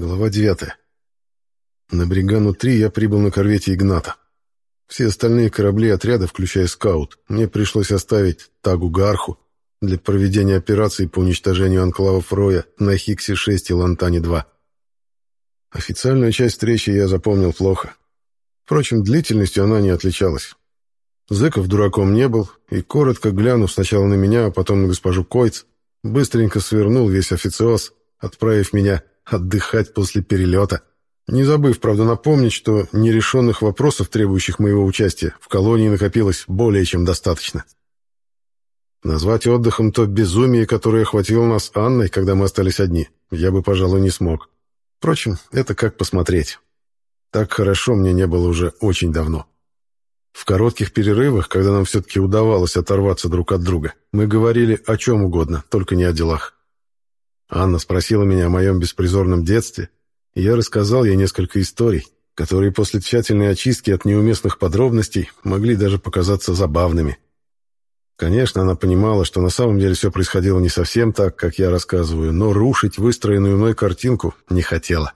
Глава 9. На Бригану-3 я прибыл на корвете Игната. Все остальные корабли отряда, включая скаут, мне пришлось оставить Тагу Гарху для проведения операции по уничтожению анклавов Роя на Хиксе-6 и Лантане-2. Официальную часть встречи я запомнил плохо. Впрочем, длительностью она не отличалась. Зыков дураком не был, и, коротко глянув сначала на меня, а потом на госпожу Койц, быстренько свернул весь официоз, отправив меня отдыхать после перелета. Не забыв, правда, напомнить, что нерешенных вопросов, требующих моего участия, в колонии накопилось более чем достаточно. Назвать отдыхом то безумие, которое охватило нас Анной, когда мы остались одни, я бы, пожалуй, не смог. Впрочем, это как посмотреть. Так хорошо мне не было уже очень давно. В коротких перерывах, когда нам все-таки удавалось оторваться друг от друга, мы говорили о чем угодно, только не о делах. Анна спросила меня о моем беспризорном детстве, и я рассказал ей несколько историй, которые после тщательной очистки от неуместных подробностей могли даже показаться забавными. Конечно, она понимала, что на самом деле все происходило не совсем так, как я рассказываю, но рушить выстроенную мной картинку не хотела.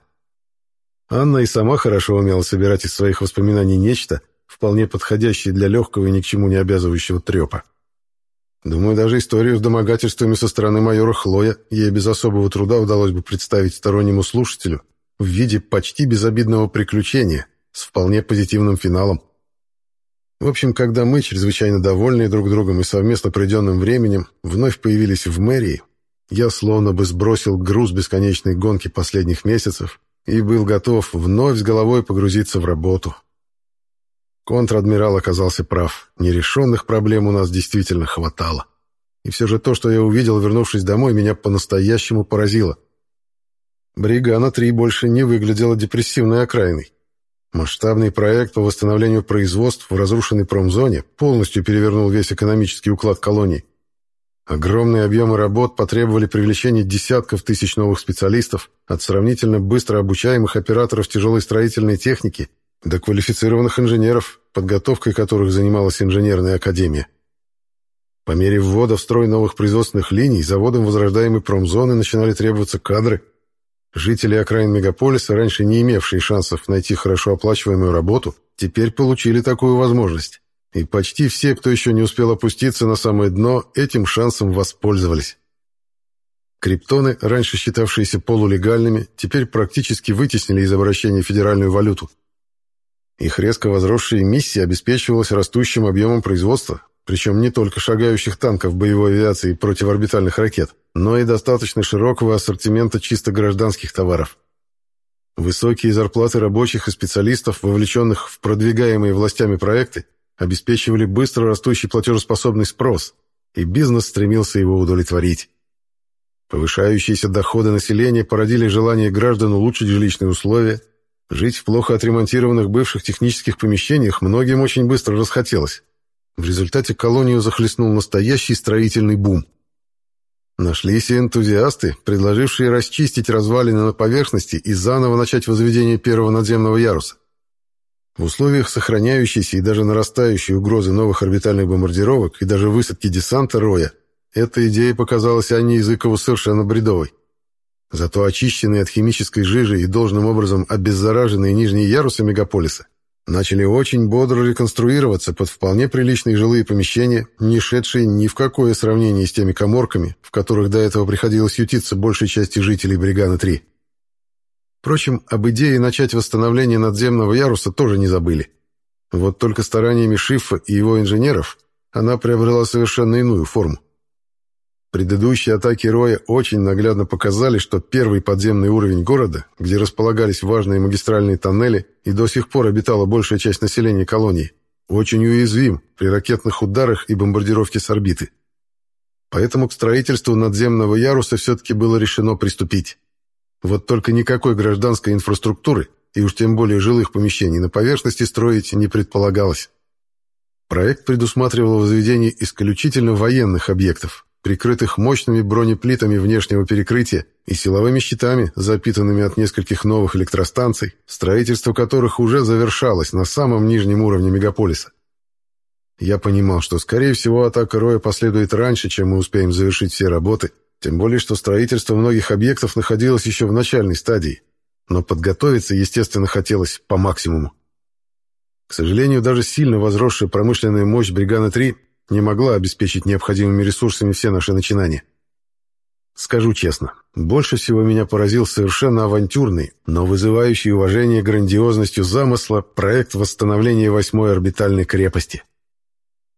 Анна и сама хорошо умела собирать из своих воспоминаний нечто, вполне подходящее для легкого и ни к чему не обязывающего трепа. Думаю, даже историю с домогательствами со стороны майора Хлоя ей без особого труда удалось бы представить стороннему слушателю в виде почти безобидного приключения с вполне позитивным финалом. В общем, когда мы, чрезвычайно довольные друг другом и совместно проведенным временем, вновь появились в мэрии, я словно бы сбросил груз бесконечной гонки последних месяцев и был готов вновь с головой погрузиться в работу. Контр-адмирал оказался прав. Нерешенных проблем у нас действительно хватало. И все же то, что я увидел, вернувшись домой, меня по-настоящему поразило. Бригана-3 больше не выглядела депрессивной окраиной. Масштабный проект по восстановлению производств в разрушенной промзоне полностью перевернул весь экономический уклад колоний. Огромные объемы работ потребовали привлечения десятков тысяч новых специалистов, от сравнительно быстро обучаемых операторов тяжелой строительной техники до квалифицированных инженеров, подготовкой которых занималась инженерная академия. По мере ввода в строй новых производственных линий заводам возрождаемой промзоны начинали требоваться кадры. Жители окраин мегаполиса, раньше не имевшие шансов найти хорошо оплачиваемую работу, теперь получили такую возможность. И почти все, кто еще не успел опуститься на самое дно, этим шансом воспользовались. Криптоны, раньше считавшиеся полулегальными, теперь практически вытеснили из обращения федеральную валюту. Их резко возросшая эмиссия обеспечивалась растущим объемом производства, причем не только шагающих танков боевой авиации и противорбитальных ракет, но и достаточно широкого ассортимента чисто гражданских товаров. Высокие зарплаты рабочих и специалистов, вовлеченных в продвигаемые властями проекты, обеспечивали быстро растущий платежеспособный спрос, и бизнес стремился его удовлетворить. Повышающиеся доходы населения породили желание граждан улучшить жилищные условия, Жить в плохо отремонтированных бывших технических помещениях многим очень быстро расхотелось. В результате колонию захлестнул настоящий строительный бум. Нашлись и энтузиасты, предложившие расчистить развалины на поверхности и заново начать возведение первого надземного яруса. В условиях сохраняющейся и даже нарастающей угрозы новых орбитальных бомбардировок и даже высадки десанта Роя, эта идея показалась Анне Языкову совершенно бредовой. Зато очищенные от химической жижи и должным образом обеззараженные нижние ярусы мегаполиса начали очень бодро реконструироваться под вполне приличные жилые помещения, не шедшие ни в какое сравнение с теми коморками, в которых до этого приходилось ютиться большей части жителей Бригана-3. Впрочем, об идее начать восстановление надземного яруса тоже не забыли. Вот только стараниями Шиффа и его инженеров она приобрела совершенно иную форму. Предыдущие атаки Роя очень наглядно показали, что первый подземный уровень города, где располагались важные магистральные тоннели и до сих пор обитала большая часть населения колонии, очень уязвим при ракетных ударах и бомбардировке с орбиты. Поэтому к строительству надземного яруса все-таки было решено приступить. Вот только никакой гражданской инфраструктуры, и уж тем более жилых помещений, на поверхности строить не предполагалось. Проект предусматривал возведение исключительно военных объектов, прикрытых мощными бронеплитами внешнего перекрытия и силовыми щитами, запитанными от нескольких новых электростанций, строительство которых уже завершалось на самом нижнем уровне мегаполиса. Я понимал, что, скорее всего, атака Роя последует раньше, чем мы успеем завершить все работы, тем более, что строительство многих объектов находилось еще в начальной стадии. но подготовиться, естественно, хотелось по максимуму. К сожалению, даже сильно возросшая промышленная мощь «Бригана-3» не могла обеспечить необходимыми ресурсами все наши начинания. Скажу честно, больше всего меня поразил совершенно авантюрный, но вызывающий уважение грандиозностью замысла проект восстановления восьмой орбитальной крепости.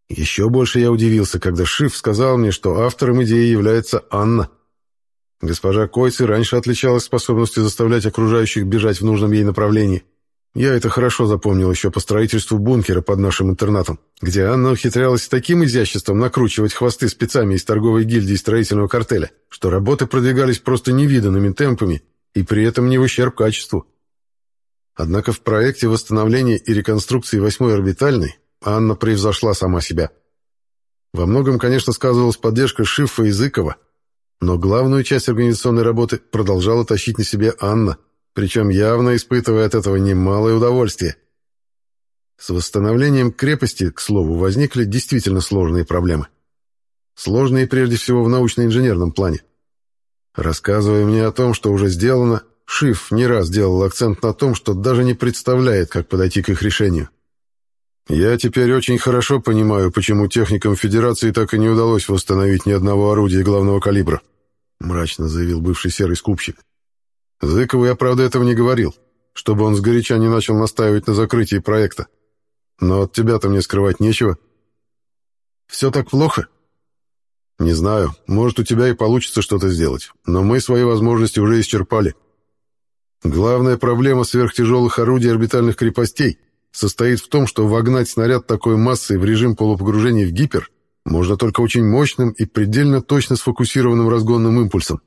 Еще больше я удивился, когда Шиф сказал мне, что автором идеи является Анна. Госпожа Койцы раньше отличалась способностью заставлять окружающих бежать в нужном ей направлении. Я это хорошо запомнил еще по строительству бункера под нашим интернатом, где Анна ухитрялась таким изяществом накручивать хвосты спецами из торговой гильдии строительного картеля, что работы продвигались просто невиданными темпами и при этом не в ущерб качеству. Однако в проекте восстановления и реконструкции восьмой орбитальной Анна превзошла сама себя. Во многом, конечно, сказывалась поддержка Шифа и Зыкова, но главную часть организационной работы продолжала тащить на себе Анна – причем явно испытывая от этого немалое удовольствие. С восстановлением крепости, к слову, возникли действительно сложные проблемы. Сложные прежде всего в научно-инженерном плане. Рассказывая мне о том, что уже сделано, Шиф не раз делал акцент на том, что даже не представляет, как подойти к их решению. «Я теперь очень хорошо понимаю, почему техникам Федерации так и не удалось восстановить ни одного орудия главного калибра», мрачно заявил бывший серый скупщик. Зыкову я, правда, этого не говорил, чтобы он сгоряча не начал настаивать на закрытии проекта. Но от тебя-то мне скрывать нечего. Все так плохо? Не знаю, может, у тебя и получится что-то сделать, но мы свои возможности уже исчерпали. Главная проблема сверхтяжелых орудий орбитальных крепостей состоит в том, что вогнать снаряд такой массой в режим полупогружения в гипер можно только очень мощным и предельно точно сфокусированным разгонным импульсом.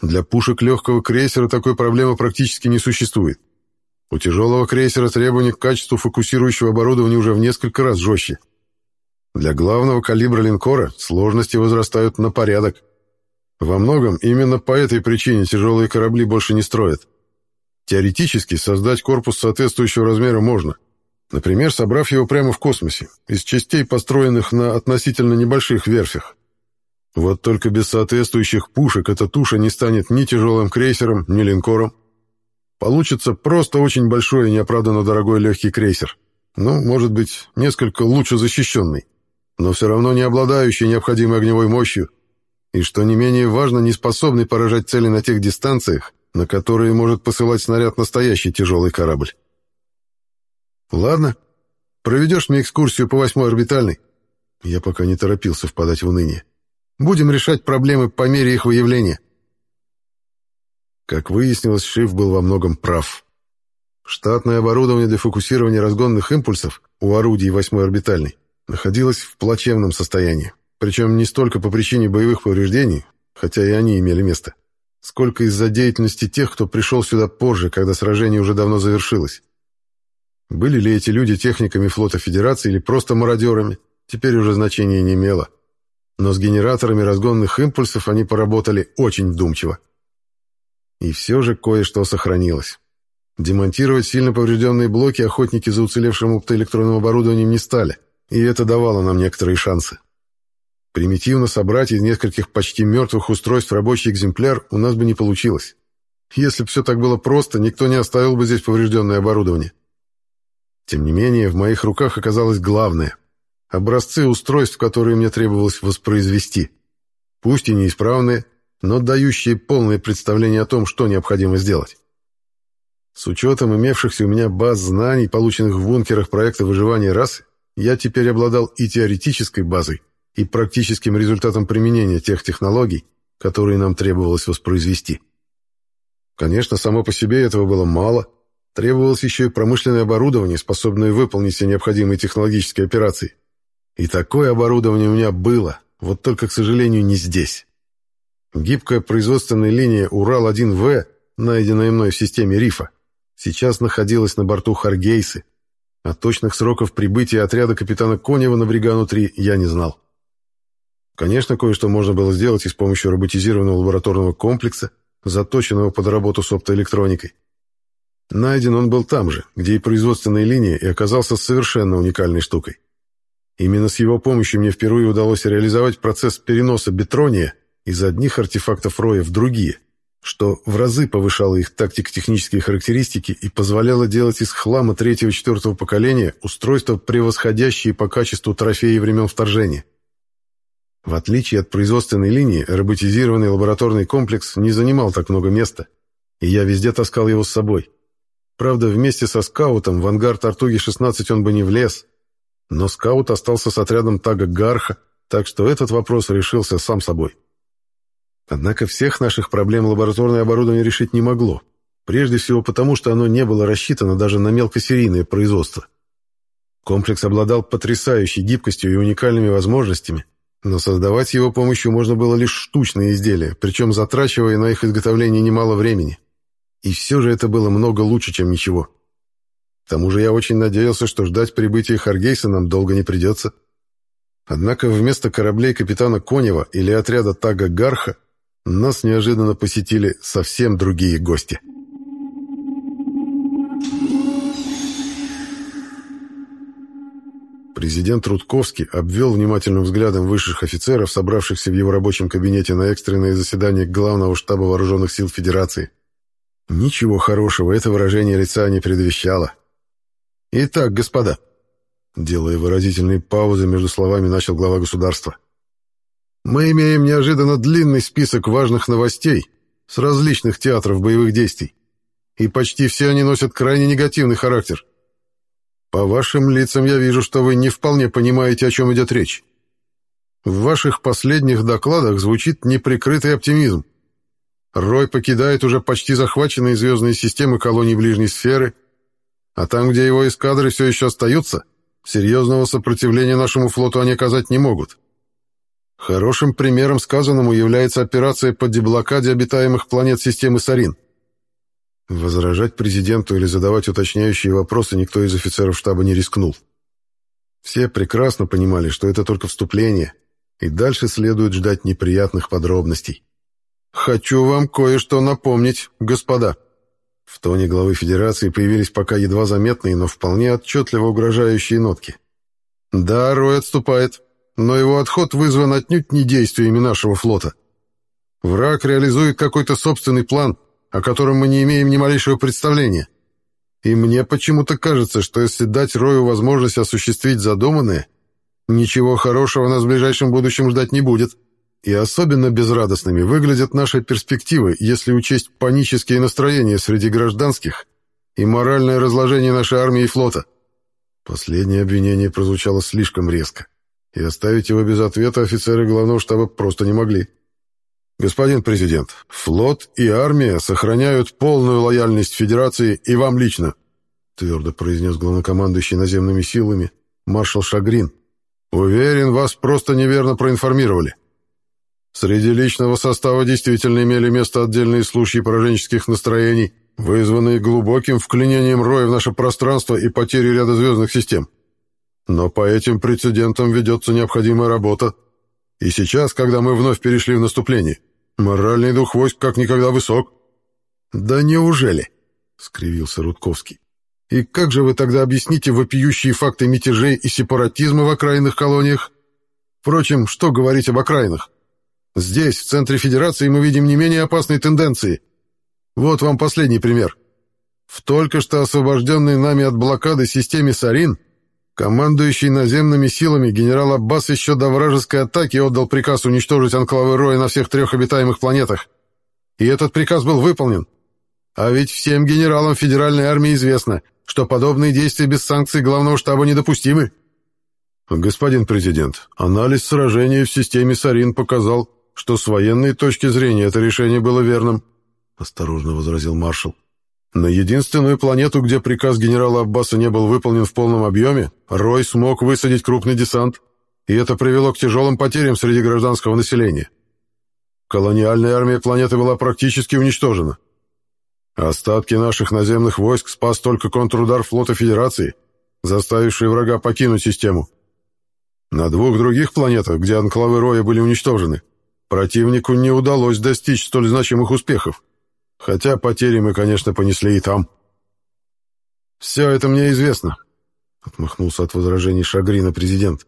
Для пушек легкого крейсера такой проблемы практически не существует. У тяжелого крейсера требования к качеству фокусирующего оборудования уже в несколько раз жестче. Для главного калибра линкора сложности возрастают на порядок. Во многом именно по этой причине тяжелые корабли больше не строят. Теоретически создать корпус соответствующего размера можно. Например, собрав его прямо в космосе, из частей, построенных на относительно небольших верфях. Вот только без соответствующих пушек эта туша не станет ни тяжелым крейсером, ни линкором. Получится просто очень большой и неоправданно дорогой легкий крейсер. Ну, может быть, несколько лучше защищенный, но все равно не обладающий необходимой огневой мощью и, что не менее важно, не способный поражать цели на тех дистанциях, на которые может посылать снаряд настоящий тяжелый корабль. Ладно, проведешь мне экскурсию по восьмой орбитальной? Я пока не торопился впадать в уныние. Будем решать проблемы по мере их выявления. Как выяснилось, Шиф был во многом прав. Штатное оборудование для фокусирования разгонных импульсов у орудий восьмой орбитальной находилось в плачевном состоянии, причем не столько по причине боевых повреждений, хотя и они имели место, сколько из-за деятельности тех, кто пришел сюда позже, когда сражение уже давно завершилось. Были ли эти люди техниками флота Федерации или просто мародерами, теперь уже значения не имело но с генераторами разгонных импульсов они поработали очень вдумчиво. И все же кое-что сохранилось. Демонтировать сильно поврежденные блоки охотники за уцелевшим оптоэлектронным оборудованием не стали, и это давало нам некоторые шансы. Примитивно собрать из нескольких почти мертвых устройств рабочий экземпляр у нас бы не получилось. Если бы все так было просто, никто не оставил бы здесь поврежденное оборудование. Тем не менее, в моих руках оказалось главное — образцы устройств, которые мне требовалось воспроизвести. Пусть и неисправные, но дающие полное представление о том, что необходимо сделать. С учетом имевшихся у меня баз знаний, полученных в бункерах проекта выживания расы, я теперь обладал и теоретической базой, и практическим результатом применения тех технологий, которые нам требовалось воспроизвести. Конечно, само по себе этого было мало, требовалось еще и промышленное оборудование, способное выполнить все необходимые технологические операции – и такое оборудование у меня было, вот только, к сожалению, не здесь. Гибкая производственная линия «Урал-1В», найденная мной в системе РИФа, сейчас находилась на борту Харгейсы, а точных сроков прибытия отряда капитана Конева на Бригану-3 я не знал. Конечно, кое-что можно было сделать и с помощью роботизированного лабораторного комплекса, заточенного под работу с оптоэлектроникой. Найден он был там же, где и производственная линия, и оказался совершенно уникальной штукой. Именно с его помощью мне впервые удалось реализовать процесс переноса бетрония из одних артефактов Роя в другие, что в разы повышало их тактико-технические характеристики и позволяло делать из хлама третьего-четвертого поколения устройства, превосходящие по качеству трофеи времен вторжения. В отличие от производственной линии, роботизированный лабораторный комплекс не занимал так много места, и я везде таскал его с собой. Правда, вместе со скаутом в ангар Тартуги-16 он бы не влез, но скаут остался с отрядом Тага Гарха, так что этот вопрос решился сам собой. Однако всех наших проблем лабораторное оборудование решить не могло. Прежде всего потому, что оно не было рассчитано даже на мелкосерийное производство. Комплекс обладал потрясающей гибкостью и уникальными возможностями, но создавать его помощью можно было лишь штучные изделия, причем затрачивая на их изготовление немало времени. И все же это было много лучше, чем ничего. К тому же я очень надеялся, что ждать прибытия Харгейса нам долго не придется. Однако вместо кораблей капитана Конева или отряда Тага Гарха нас неожиданно посетили совсем другие гости. Президент Рудковский обвел внимательным взглядом высших офицеров, собравшихся в его рабочем кабинете на экстренное заседание Главного штаба Вооруженных сил Федерации. Ничего хорошего это выражение лица не предвещало. «Итак, господа», — делая выразительные паузы между словами, начал глава государства, — мы имеем неожиданно длинный список важных новостей с различных театров боевых действий, и почти все они носят крайне негативный характер. По вашим лицам я вижу, что вы не вполне понимаете, о чем идет речь. В ваших последних докладах звучит неприкрытый оптимизм. Рой покидает уже почти захваченные звездные системы колоний ближней сферы, а там, где его эскадры все еще остаются, серьезного сопротивления нашему флоту они оказать не могут. Хорошим примером сказанному является операция по деблокаде обитаемых планет системы Сарин. Возражать президенту или задавать уточняющие вопросы никто из офицеров штаба не рискнул. Все прекрасно понимали, что это только вступление, и дальше следует ждать неприятных подробностей. «Хочу вам кое-что напомнить, господа». В тоне главы Федерации появились пока едва заметные, но вполне отчетливо угрожающие нотки. «Да, Рой отступает, но его отход вызван отнюдь не действиями нашего флота. Враг реализует какой-то собственный план, о котором мы не имеем ни малейшего представления. И мне почему-то кажется, что если дать Рою возможность осуществить задуманное, ничего хорошего нас в ближайшем будущем ждать не будет. И особенно безрадостными выглядят наши перспективы, если учесть панические настроения среди гражданских и моральное разложение нашей армии и флота. Последнее обвинение прозвучало слишком резко и оставить его без ответа офицеры главного штаба просто не могли. «Господин президент, флот и армия сохраняют полную лояльность Федерации и вам лично», твердо произнес главнокомандующий наземными силами маршал Шагрин. «Уверен, вас просто неверно проинформировали. Среди личного состава действительно имели место отдельные случаи пораженческих настроений, вызванные глубоким вклинением роя в наше пространство и потерей ряда звездных систем. Но по этим прецедентам ведется необходимая работа. И сейчас, когда мы вновь перешли в наступление, моральный дух войск как никогда высок. «Да неужели?» — скривился Рудковский. «И как же вы тогда объясните вопиющие факты мятежей и сепаратизма в окраинных колониях? Впрочем, что говорить об окраинах? Здесь, в центре Федерации, мы видим не менее опасные тенденции. Вот вам последний пример. В только что освобожденной нами от блокады системе «Сарин» Командующий наземными силами генерал Аббас еще до вражеской атаки отдал приказ уничтожить анклавы Роя на всех трех обитаемых планетах. И этот приказ был выполнен. А ведь всем генералам Федеральной армии известно, что подобные действия без санкций главного штаба недопустимы. Господин президент, анализ сражения в системе Сарин показал, что с военной точки зрения это решение было верным, осторожно возразил маршал. На единственную планету, где приказ генерала Аббаса не был выполнен в полном объеме, Рой смог высадить крупный десант, и это привело к тяжелым потерям среди гражданского населения. Колониальная армия планеты была практически уничтожена. Остатки наших наземных войск спас только контрудар флота Федерации, заставивший врага покинуть систему. На двух других планетах, где анклавы Роя были уничтожены, противнику не удалось достичь столь значимых успехов. Хотя потери мы, конечно, понесли и там. «Все это мне известно», — отмахнулся от возражений Шагрина президент.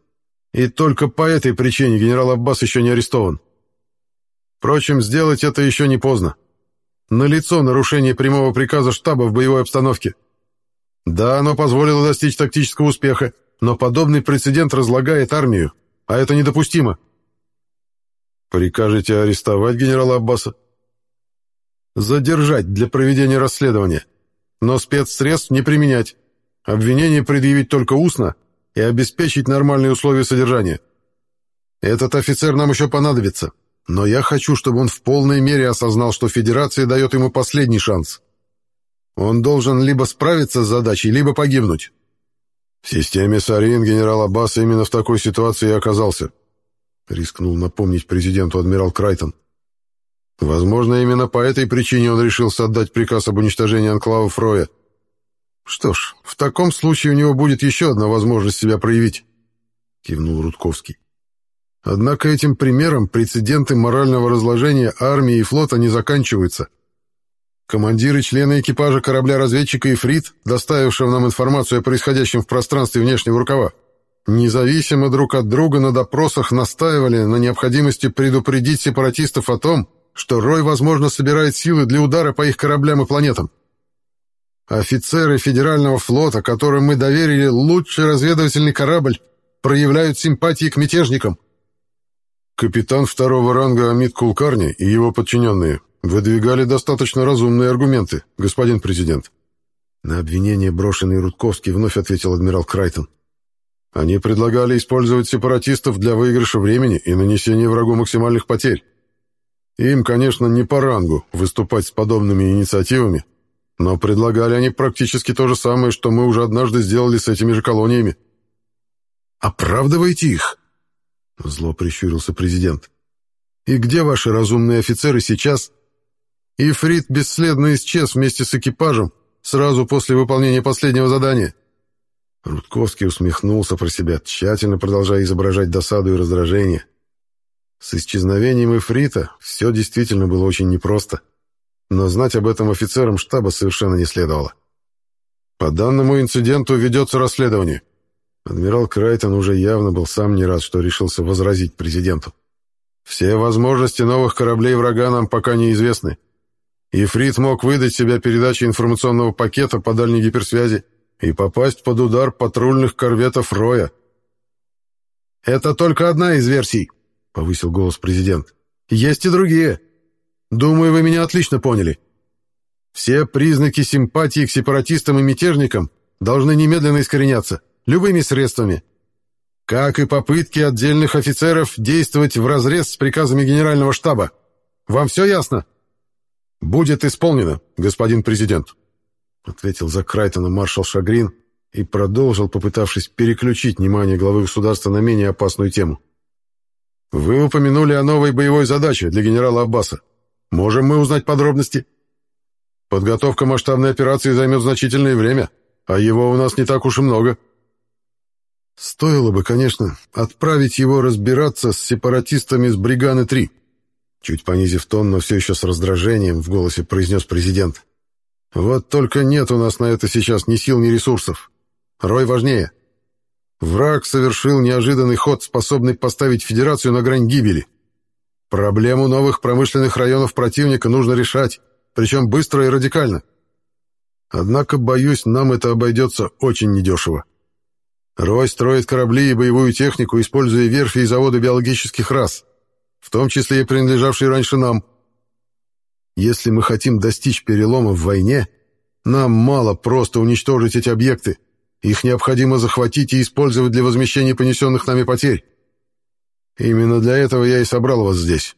«И только по этой причине генерал Аббас еще не арестован. Впрочем, сделать это еще не поздно. налицо нарушение прямого приказа штаба в боевой обстановке. Да, оно позволило достичь тактического успеха, но подобный прецедент разлагает армию, а это недопустимо. Прикажете арестовать генерала Аббаса? Задержать для проведения расследования, но спецсредств не применять. Обвинение предъявить только устно и обеспечить нормальные условия содержания. Этот офицер нам еще понадобится, но я хочу, чтобы он в полной мере осознал, что Федерация дает ему последний шанс. Он должен либо справиться с задачей, либо погибнуть. В системе Сарин генерал Аббас именно в такой ситуации и оказался, рискнул напомнить президенту адмирал Крайтон. Возможно, именно по этой причине он решился отдать приказ об уничтожении анклава Фроя. Что ж, в таком случае у него будет еще одна возможность себя проявить, кивнул Рудковский. Однако этим примером прецеденты морального разложения армии и флота не заканчиваются. Командиры члены экипажа корабля-разведчика «Ифрит», доставившего нам информацию о происходящем в пространстве внешнего рукава, независимо друг от друга на допросах настаивали на необходимости предупредить сепаратистов о том, что Рой, возможно, собирает силы для удара по их кораблям и планетам. Офицеры Федерального флота, которым мы доверили лучший разведывательный корабль, проявляют симпатии к мятежникам – Капитан второго ранга Амид Кулкарни и его подчиненные выдвигали достаточно разумные аргументы, господин президент. На обвинение, брошенный Рудковский, вновь ответил адмирал Крайтон. Они предлагали использовать сепаратистов для выигрыша времени и нанесения врагу максимальных потерь. Им, конечно, не по рангу выступать с подобными инициативами, но предлагали они практически то же самое, что мы уже однажды сделали с этими же колониями. «Оправдывайте их!» Зло прищурился президент. «И где ваши разумные офицеры сейчас?» Ифрит бесследно исчез вместе с экипажем сразу после выполнения последнего задания. Рудковский усмехнулся про себя, тщательно продолжая изображать досаду и раздражение. С исчезновением Ифрита все действительно было очень непросто, но знать об этом офицерам штаба совершенно не следовало. По данному инциденту ведется расследование. Адмирал Крайтон уже явно был сам не рад, что решился возразить президенту. «Все возможности новых кораблей врага нам пока неизвестны. Ифрит мог выдать себя передачей информационного пакета по дальней гиперсвязи и попасть под удар патрульных корветов Роя». «Это только одна из версий», — повысил голос президент. «Есть и другие. Думаю, вы меня отлично поняли. Все признаки симпатии к сепаратистам и мятежникам должны немедленно искореняться любыми средствами, как и попытки отдельных офицеров действовать вразрез с приказами генерального штаба. Вам все ясно? Будет исполнено, господин президент, ответил за Крайтона маршал Шагрин и продолжил, попытавшись переключить внимание главы государства на менее опасную тему. Вы упомянули о новой боевой задаче для генерала Аббаса. Можем мы узнать подробности? Подготовка масштабной операции займет значительное время, а его у нас не так уж и много. — Стоило бы, конечно, отправить его разбираться с сепаратистами с Бриганы-3. Чуть понизив тон, но все еще с раздражением в голосе произнес президент. Вот только нет у нас на это сейчас ни сил, ни ресурсов. Рой важнее. Враг совершил неожиданный ход, способный поставить Федерацию на грань гибели. Проблему новых промышленных районов противника нужно решать, причем быстро и радикально. Однако, боюсь, нам это обойдется очень недешево. Рой строит корабли и боевую технику, используя верфи и заводы биологических рас, в том числе и принадлежавшие раньше нам. Если мы хотим достичь перелома в войне, нам мало просто уничтожить эти объекты. Их необходимо захватить и использовать для возмещения понесенных нами потерь. Именно для этого я и собрал вас здесь.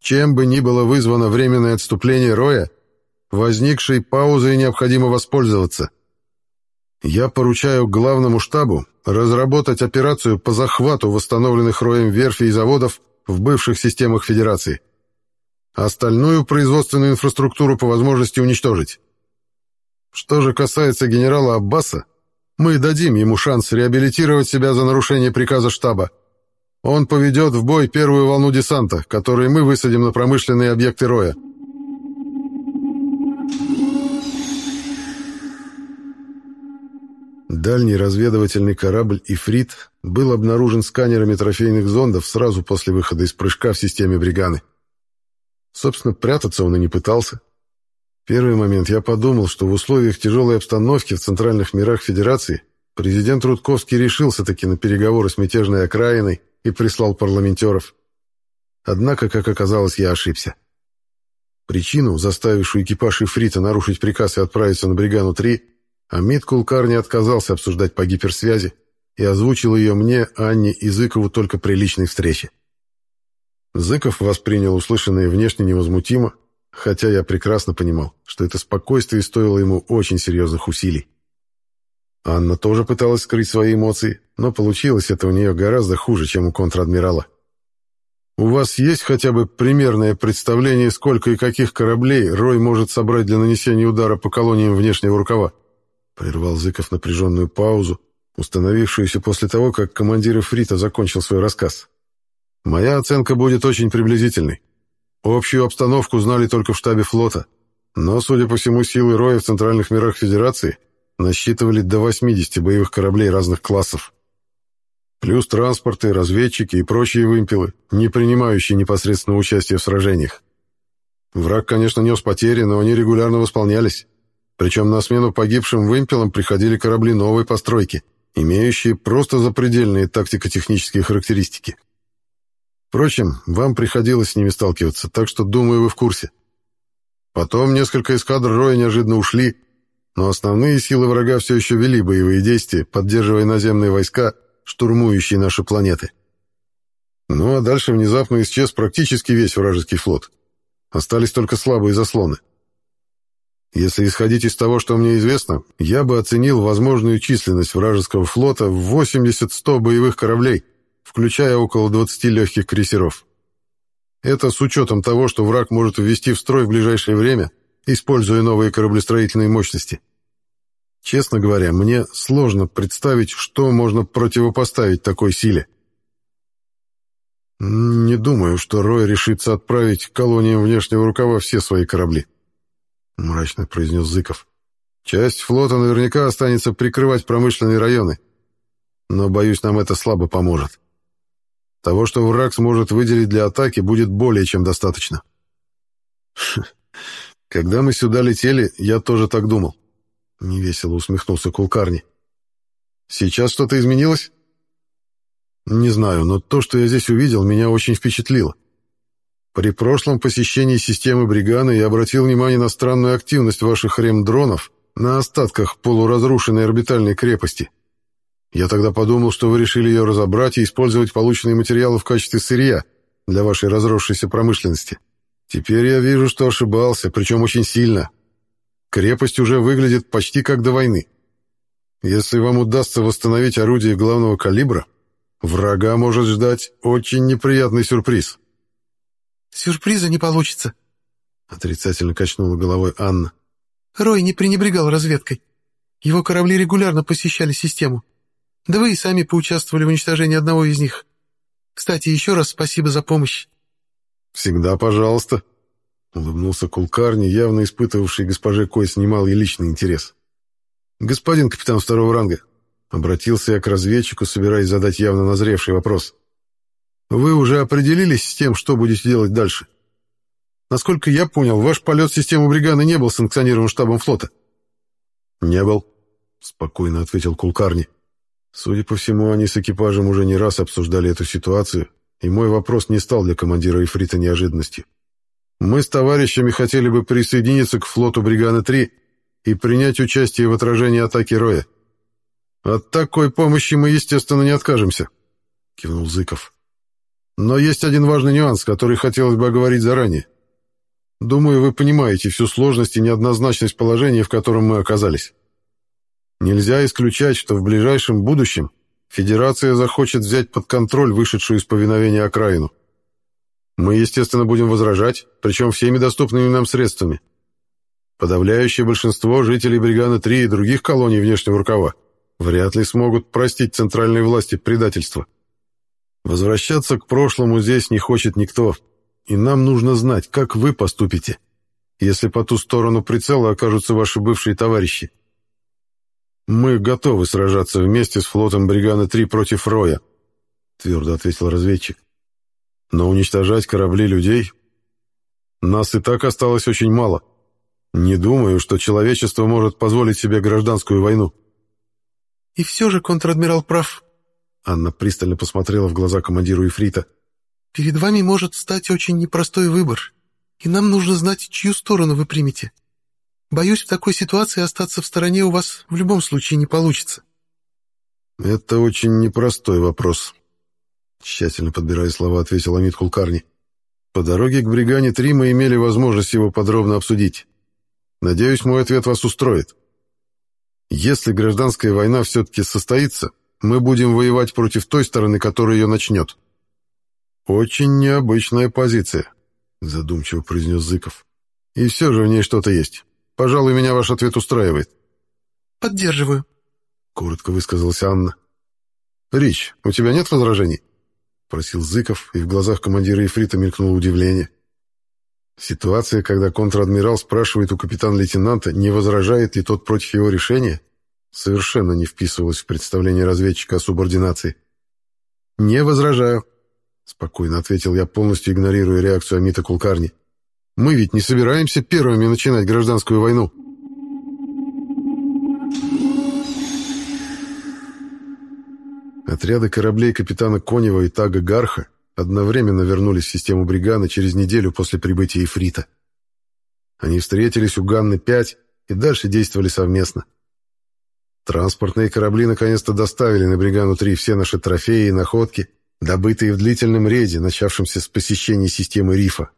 Чем бы ни было вызвано временное отступление Роя, возникшей паузой необходимо воспользоваться. Я поручаю главному штабу разработать операцию по захвату восстановленных роем верфей и заводов в бывших системах Федерации. Остальную производственную инфраструктуру по возможности уничтожить. Что же касается генерала Аббаса, мы дадим ему шанс реабилитировать себя за нарушение приказа штаба. Он поведет в бой первую волну десанта, который мы высадим на промышленные объекты Роя. Дальний разведывательный корабль «Ифрит» был обнаружен сканерами трофейных зондов сразу после выхода из прыжка в системе «Бриганы». Собственно, прятаться он и не пытался. первый момент я подумал, что в условиях тяжелой обстановки в центральных мирах Федерации президент Рудковский решился таки на переговоры с мятежной окраиной и прислал парламентеров. Однако, как оказалось, я ошибся. Причину, заставившую экипаж Ифрита нарушить приказ и отправиться на Бригану-3, Амид Кулкар не отказался обсуждать по гиперсвязи и озвучил ее мне, Анне и только при личной встрече. Зыков воспринял услышанное внешне невозмутимо, хотя я прекрасно понимал, что это спокойствие стоило ему очень серьезных усилий. Анна тоже пыталась скрыть свои эмоции, но получилось это у нее гораздо хуже, чем у контр-адмирала. «У вас есть хотя бы примерное представление, сколько и каких кораблей Рой может собрать для нанесения удара по колониям внешнего рукава?» Прервал Зыков напряженную паузу, установившуюся после того, как командир Фрита закончил свой рассказ. «Моя оценка будет очень приблизительной. Общую обстановку знали только в штабе флота, но, судя по всему, силы Роя в центральных мирах Федерации насчитывали до 80 боевых кораблей разных классов. Плюс транспорты, разведчики и прочие вымпелы, не принимающие непосредственно участие в сражениях. Враг, конечно, нес потери, но они регулярно восполнялись. Причем на смену погибшим вымпелам приходили корабли новой постройки, имеющие просто запредельные тактико-технические характеристики. Впрочем, вам приходилось с ними сталкиваться, так что, думаю, вы в курсе. Потом несколько эскадр Роя неожиданно ушли, но основные силы врага все еще вели боевые действия, поддерживая наземные войска, штурмующие наши планеты. Ну а дальше внезапно исчез практически весь вражеский флот. Остались только слабые заслоны. Если исходить из того, что мне известно, я бы оценил возможную численность вражеского флота в 80-100 боевых кораблей — включая около 20 легких крейсеров. Это с учетом того, что враг может ввести в строй в ближайшее время, используя новые кораблестроительные мощности. Честно говоря, мне сложно представить, что можно противопоставить такой силе. Не думаю, что Рой решится отправить колониям внешнего рукава все свои корабли, мрачно произнес Зыков. Часть флота наверняка останется прикрывать промышленные районы, но, боюсь, нам это слабо поможет. Того, что враг сможет выделить для атаки, будет более чем достаточно. Когда мы сюда летели, я тоже так думал. Невесело усмехнулся Кулкарни. Сейчас что-то изменилось? Не знаю, но то, что я здесь увидел, меня очень впечатлило. При прошлом посещении системы Бриганы я обратил внимание на странную активность ваших ремдронов на остатках полуразрушенной орбитальной крепости. Я тогда подумал, что вы решили ее разобрать и использовать полученные материалы в качестве сырья для вашей разросшейся промышленности. Теперь я вижу, что ошибался, причем очень сильно. Крепость уже выглядит почти как до войны. Если вам удастся восстановить орудие главного калибра, врага может ждать очень неприятный сюрприз. «Сюрприза не получится», — отрицательно качнула головой Анна. «Рой не пренебрегал разведкой. Его корабли регулярно посещали систему. Да вы и сами поучаствовали в уничтожении одного из них. Кстати, еще раз спасибо за помощь. Всегда пожалуйста. Улыбнулся Кулкарни, явно испытывавший госпоже Койс немалый личный интерес. Господин капитан второго ранга, обратился я к разведчику, собираясь задать явно назревший вопрос. Вы уже определились с тем, что будете делать дальше? Насколько я понял, ваш полет в систему бриганы не был санкционирован штабом флота. Не был, спокойно ответил Кулкарни. Судя по всему, они с экипажем уже не раз обсуждали эту ситуацию, и мой вопрос не стал для командира Ифрита неожиданностью. Мы с товарищами хотели бы присоединиться к флоту Бриганы-3 и принять участие в отражении атаки Роя. От такой помощи мы, естественно, не откажемся, — кивнул Зыков. Но есть один важный нюанс, который хотелось бы оговорить заранее. Думаю, вы понимаете всю сложность и неоднозначность положения, в котором мы оказались. Нельзя исключать, что в ближайшем будущем Федерация захочет взять под контроль вышедшую из повиновения окраину. Мы, естественно, будем возражать, причем всеми доступными нам средствами. Подавляющее большинство жителей Бриганы-3 и других колоний внешнего рукава вряд ли смогут простить центральной власти предательство. Возвращаться к прошлому здесь не хочет никто, и нам нужно знать, как вы поступите, если по ту сторону прицела окажутся ваши бывшие товарищи. «Мы готовы сражаться вместе с флотом Бриганы-3 против Роя», — твердо ответил разведчик. «Но уничтожать корабли людей? Нас и так осталось очень мало. Не думаю, что человечество может позволить себе гражданскую войну. И все же контр-адмирал прав. Анна пристально посмотрела в глаза командиру Ифрита. Перед вами может стать очень непростой выбор, и нам нужно знать, чью сторону вы примете. Боюсь, в такой ситуации остаться в стороне у вас в любом случае не получится. Это очень непростой вопрос. Тщательно подбирая слова, ответил Амит Кулкарни. По дороге к Бригане-3 мы имели возможность его подробно обсудить. Надеюсь, мой ответ вас устроит. Если гражданская война все-таки состоится, мы будем воевать против той стороны, которая ее начнет. Очень необычная позиция, задумчиво произнес Зыков. И все же в ней что-то есть. Пожалуй, меня ваш ответ устраивает. Поддерживаю, коротко высказалась Анна. Рич, у тебя нет возражений? просил Зыков, и в глазах командира Ефрита мелькнуло удивление. Ситуация, когда контр-адмирал спрашивает у капитана-лейтенанта, не возражает ли тот против его решения, совершенно не вписывалась в представление разведчика о субординации. «Не возражаю», — спокойно ответил я, полностью игнорируя реакцию Амита Кулкарни. «Мы ведь не собираемся первыми начинать гражданскую войну». Отряды кораблей капитана Конева и Тага Гарха одновременно вернулись в систему Бригана через неделю после прибытия Ифрита. Они встретились у Ганны-5 и дальше действовали совместно. Транспортные корабли наконец-то доставили на Бригану-3 все наши трофеи и находки, добытые в длительном рейде, начавшемся с посещения системы Рифа.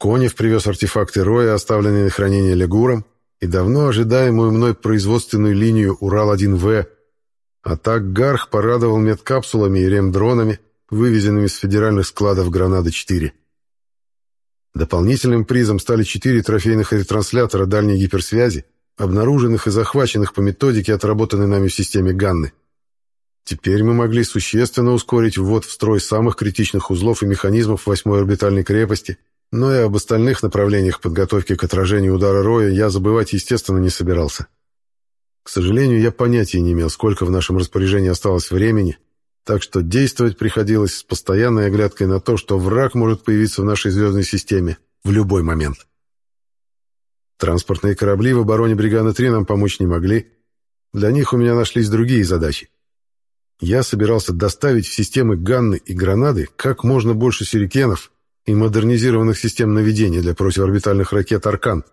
Конев привез артефакты Роя, оставленные на хранение Легуром, и давно ожидаемую мной производственную линию Урал-1В, а так Гарх порадовал медкапсулами и ремдронами, вывезенными с федеральных складов Гранады-4. Дополнительным призом стали четыре трофейных ретранслятора дальней гиперсвязи, обнаруженных и захваченных по методике, отработанной нами в системе Ганны. Теперь мы могли существенно ускорить ввод в строй самых критичных узлов и механизмов восьмой орбитальной крепости, но и об остальных направлениях подготовки к отражению удара Роя я забывать, естественно, не собирался. К сожалению, я понятия не имел, сколько в нашем распоряжении осталось времени, так что действовать приходилось с постоянной оглядкой на то, что враг может появиться в нашей звездной системе в любой момент. Транспортные корабли в обороне Бриганы-3 нам помочь не могли. Для них у меня нашлись другие задачи. Я собирался доставить в системы Ганны и Гранады как можно больше сюрикенов и модернизированных систем наведения для противоорбитальных ракет «Аркан».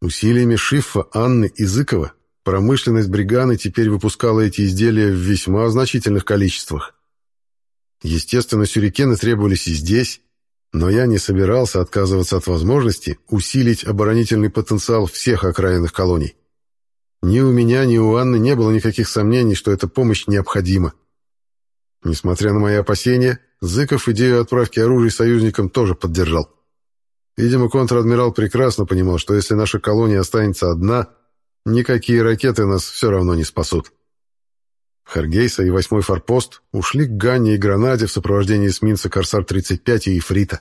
Усилиями Шиффа, Анны и Зыкова Промышленность Бриганы теперь выпускала эти изделия в весьма значительных количествах. Естественно, сюрикены требовались и здесь, но я не собирался отказываться от возможности усилить оборонительный потенциал всех окраинных колоний. Ни у меня, ни у Анны не было никаких сомнений, что эта помощь необходима. Несмотря на мои опасения, Зыков идею отправки оружия союзникам тоже поддержал. Видимо, контр-адмирал прекрасно понимал, что если наша колония останется одна – Никакие ракеты нас все равно не спасут. Харгейса и восьмой форпост ушли к Ганне и Гранаде в сопровождении эсминца «Корсар-35» и «Ифрита».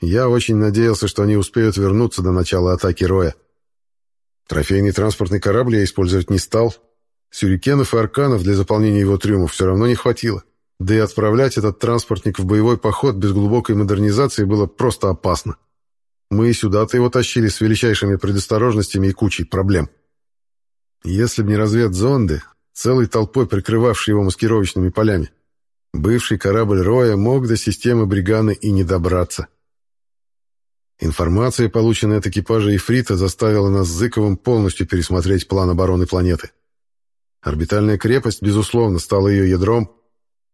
Я очень надеялся, что они успеют вернуться до начала атаки Роя. Трофейный транспортный корабль я использовать не стал. Сюрикенов и арканов для заполнения его трюмов все равно не хватило. Да и отправлять этот транспортник в боевой поход без глубокой модернизации было просто опасно. Мы и сюда-то его тащили с величайшими предосторожностями и кучей проблем. Если б не разведзонды, целой толпой прикрывавшей его маскировочными полями, бывший корабль Роя мог до системы Бриганы и не добраться. Информация, полученная от экипажа Ифрита, заставила нас с Зыковым полностью пересмотреть план обороны планеты. Орбитальная крепость, безусловно, стала ее ядром,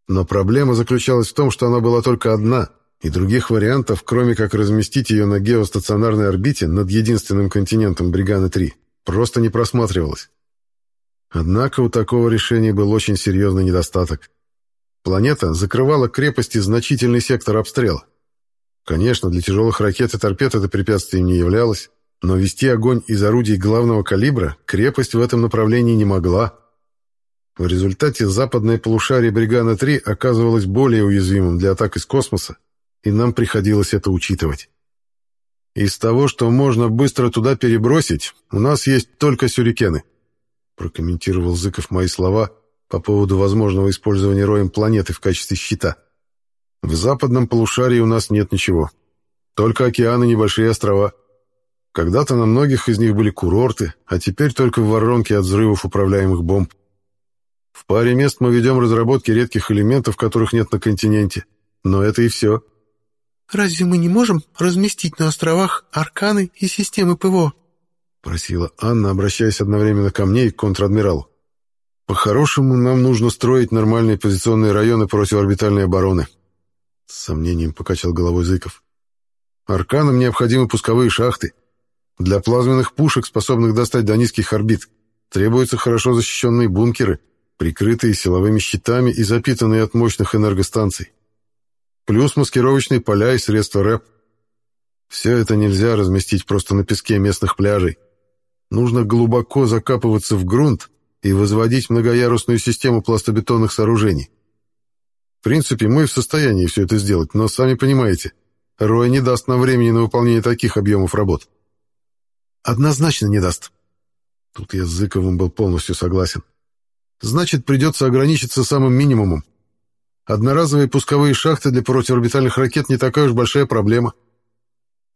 но проблема заключалась в том, что она была только одна, и других вариантов, кроме как разместить ее на геостационарной орбите над единственным континентом Бриганы-3, просто не просматривалось. Однако у такого решения был очень серьезный недостаток. Планета закрывала крепости значительный сектор обстрела. Конечно, для тяжелых ракет и торпед это препятствием не являлось, но вести огонь из орудий главного калибра крепость в этом направлении не могла. В результате западное полушарие Бригана-3 оказывалось более уязвимым для атак из космоса, и нам приходилось это учитывать. Из того, что можно быстро туда перебросить, у нас есть только сюрикены — прокомментировал Зыков мои слова по поводу возможного использования роем планеты в качестве щита. В западном полушарии у нас нет ничего. Только океаны и небольшие острова. Когда-то на многих из них были курорты, а теперь только в воронке от взрывов управляемых бомб. В паре мест мы ведем разработки редких элементов, которых нет на континенте. Но это и все. «Разве мы не можем разместить на островах арканы и системы ПВО?» — просила Анна, обращаясь одновременно ко мне и к контр-адмиралу. «По-хорошему, нам нужно строить нормальные позиционные районы противоорбитальной обороны», — с сомнением покачал головой Зыков. «Арканам необходимы пусковые шахты, для плазменных пушек, способных достать до низких орбит, требуются хорошо защищенные бункеры, прикрытые силовыми щитами и запитанные от мощных энергостанций. Плюс маскировочные поля и средства РЭП. Все это нельзя разместить просто на песке местных пляжей. Нужно глубоко закапываться в грунт и возводить многоярусную систему пластобетонных сооружений. В принципе, мы в состоянии все это сделать, но, сами понимаете, Рой не даст нам времени на выполнение таких объемов работ. Однозначно не даст. Тут я с Зыковым был полностью согласен. Значит, придется ограничиться самым минимумом. Одноразовые пусковые шахты для противоорбитальных ракет не такая уж большая проблема.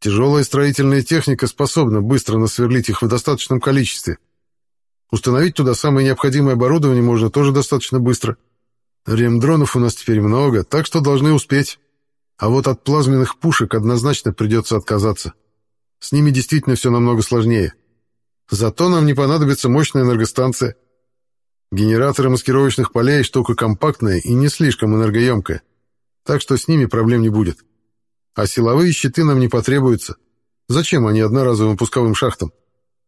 Тяжелая строительная техника способна быстро насверлить их в достаточном количестве. Установить туда самое необходимое оборудование можно тоже достаточно быстро. Ремдронов у нас теперь много, так что должны успеть. А вот от плазменных пушек однозначно придется отказаться. С ними действительно все намного сложнее. Зато нам не понадобится мощная энергостанция. Генераторы маскировочных полей — штука компактная и не слишком энергоемкая, так что с ними проблем не будет. А силовые щиты нам не потребуются. Зачем они одноразовым пусковым шахтам?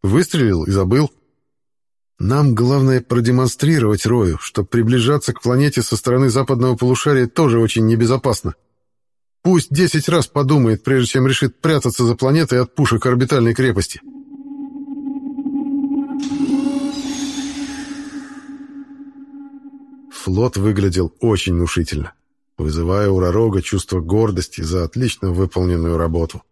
Выстрелил и забыл. Нам главное продемонстрировать Рою, что приближаться к планете со стороны западного полушария тоже очень небезопасно. Пусть десять раз подумает, прежде чем решит прятаться за планетой от пушек орбитальной крепости. Флот выглядел очень внушительно, вызывая у Ророга чувство гордости за отлично выполненную работу.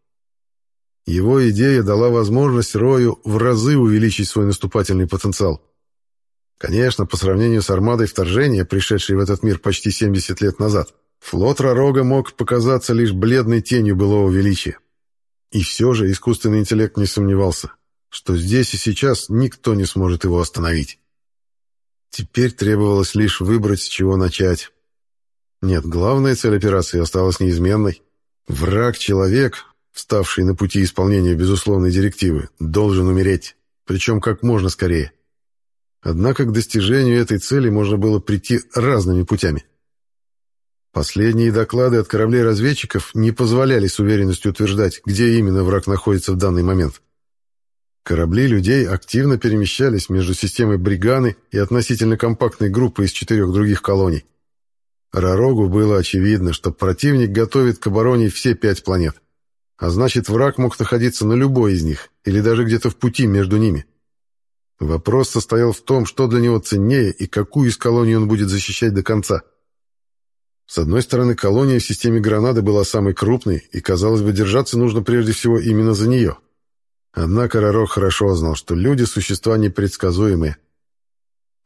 Его идея дала возможность Рою в разы увеличить свой наступательный потенциал. Конечно, по сравнению с армадой вторжения, пришедшей в этот мир почти 70 лет назад, Флот Ророга мог показаться лишь бледной тенью былого величия. И все же искусственный интеллект не сомневался, что здесь и сейчас никто не сможет его остановить. Теперь требовалось лишь выбрать, с чего начать. Нет, главная цель операции осталась неизменной. Враг-человек, вставший на пути исполнения безусловной директивы, должен умереть, причем как можно скорее. Однако к достижению этой цели можно было прийти разными путями. Последние доклады от кораблей-разведчиков не позволяли с уверенностью утверждать, где именно враг находится в данный момент. Корабли людей активно перемещались между системой Бриганы и относительно компактной группой из четырех других колоний. Ророгу было очевидно, что противник готовит к обороне все пять планет. А значит, враг мог находиться на любой из них, или даже где-то в пути между ними. Вопрос состоял в том, что для него ценнее и какую из колоний он будет защищать до конца – с одной стороны, колония в системе Гранады была самой крупной, и, казалось бы, держаться нужно прежде всего именно за нее. Однако Ророк хорошо знал, что люди – существа непредсказуемые.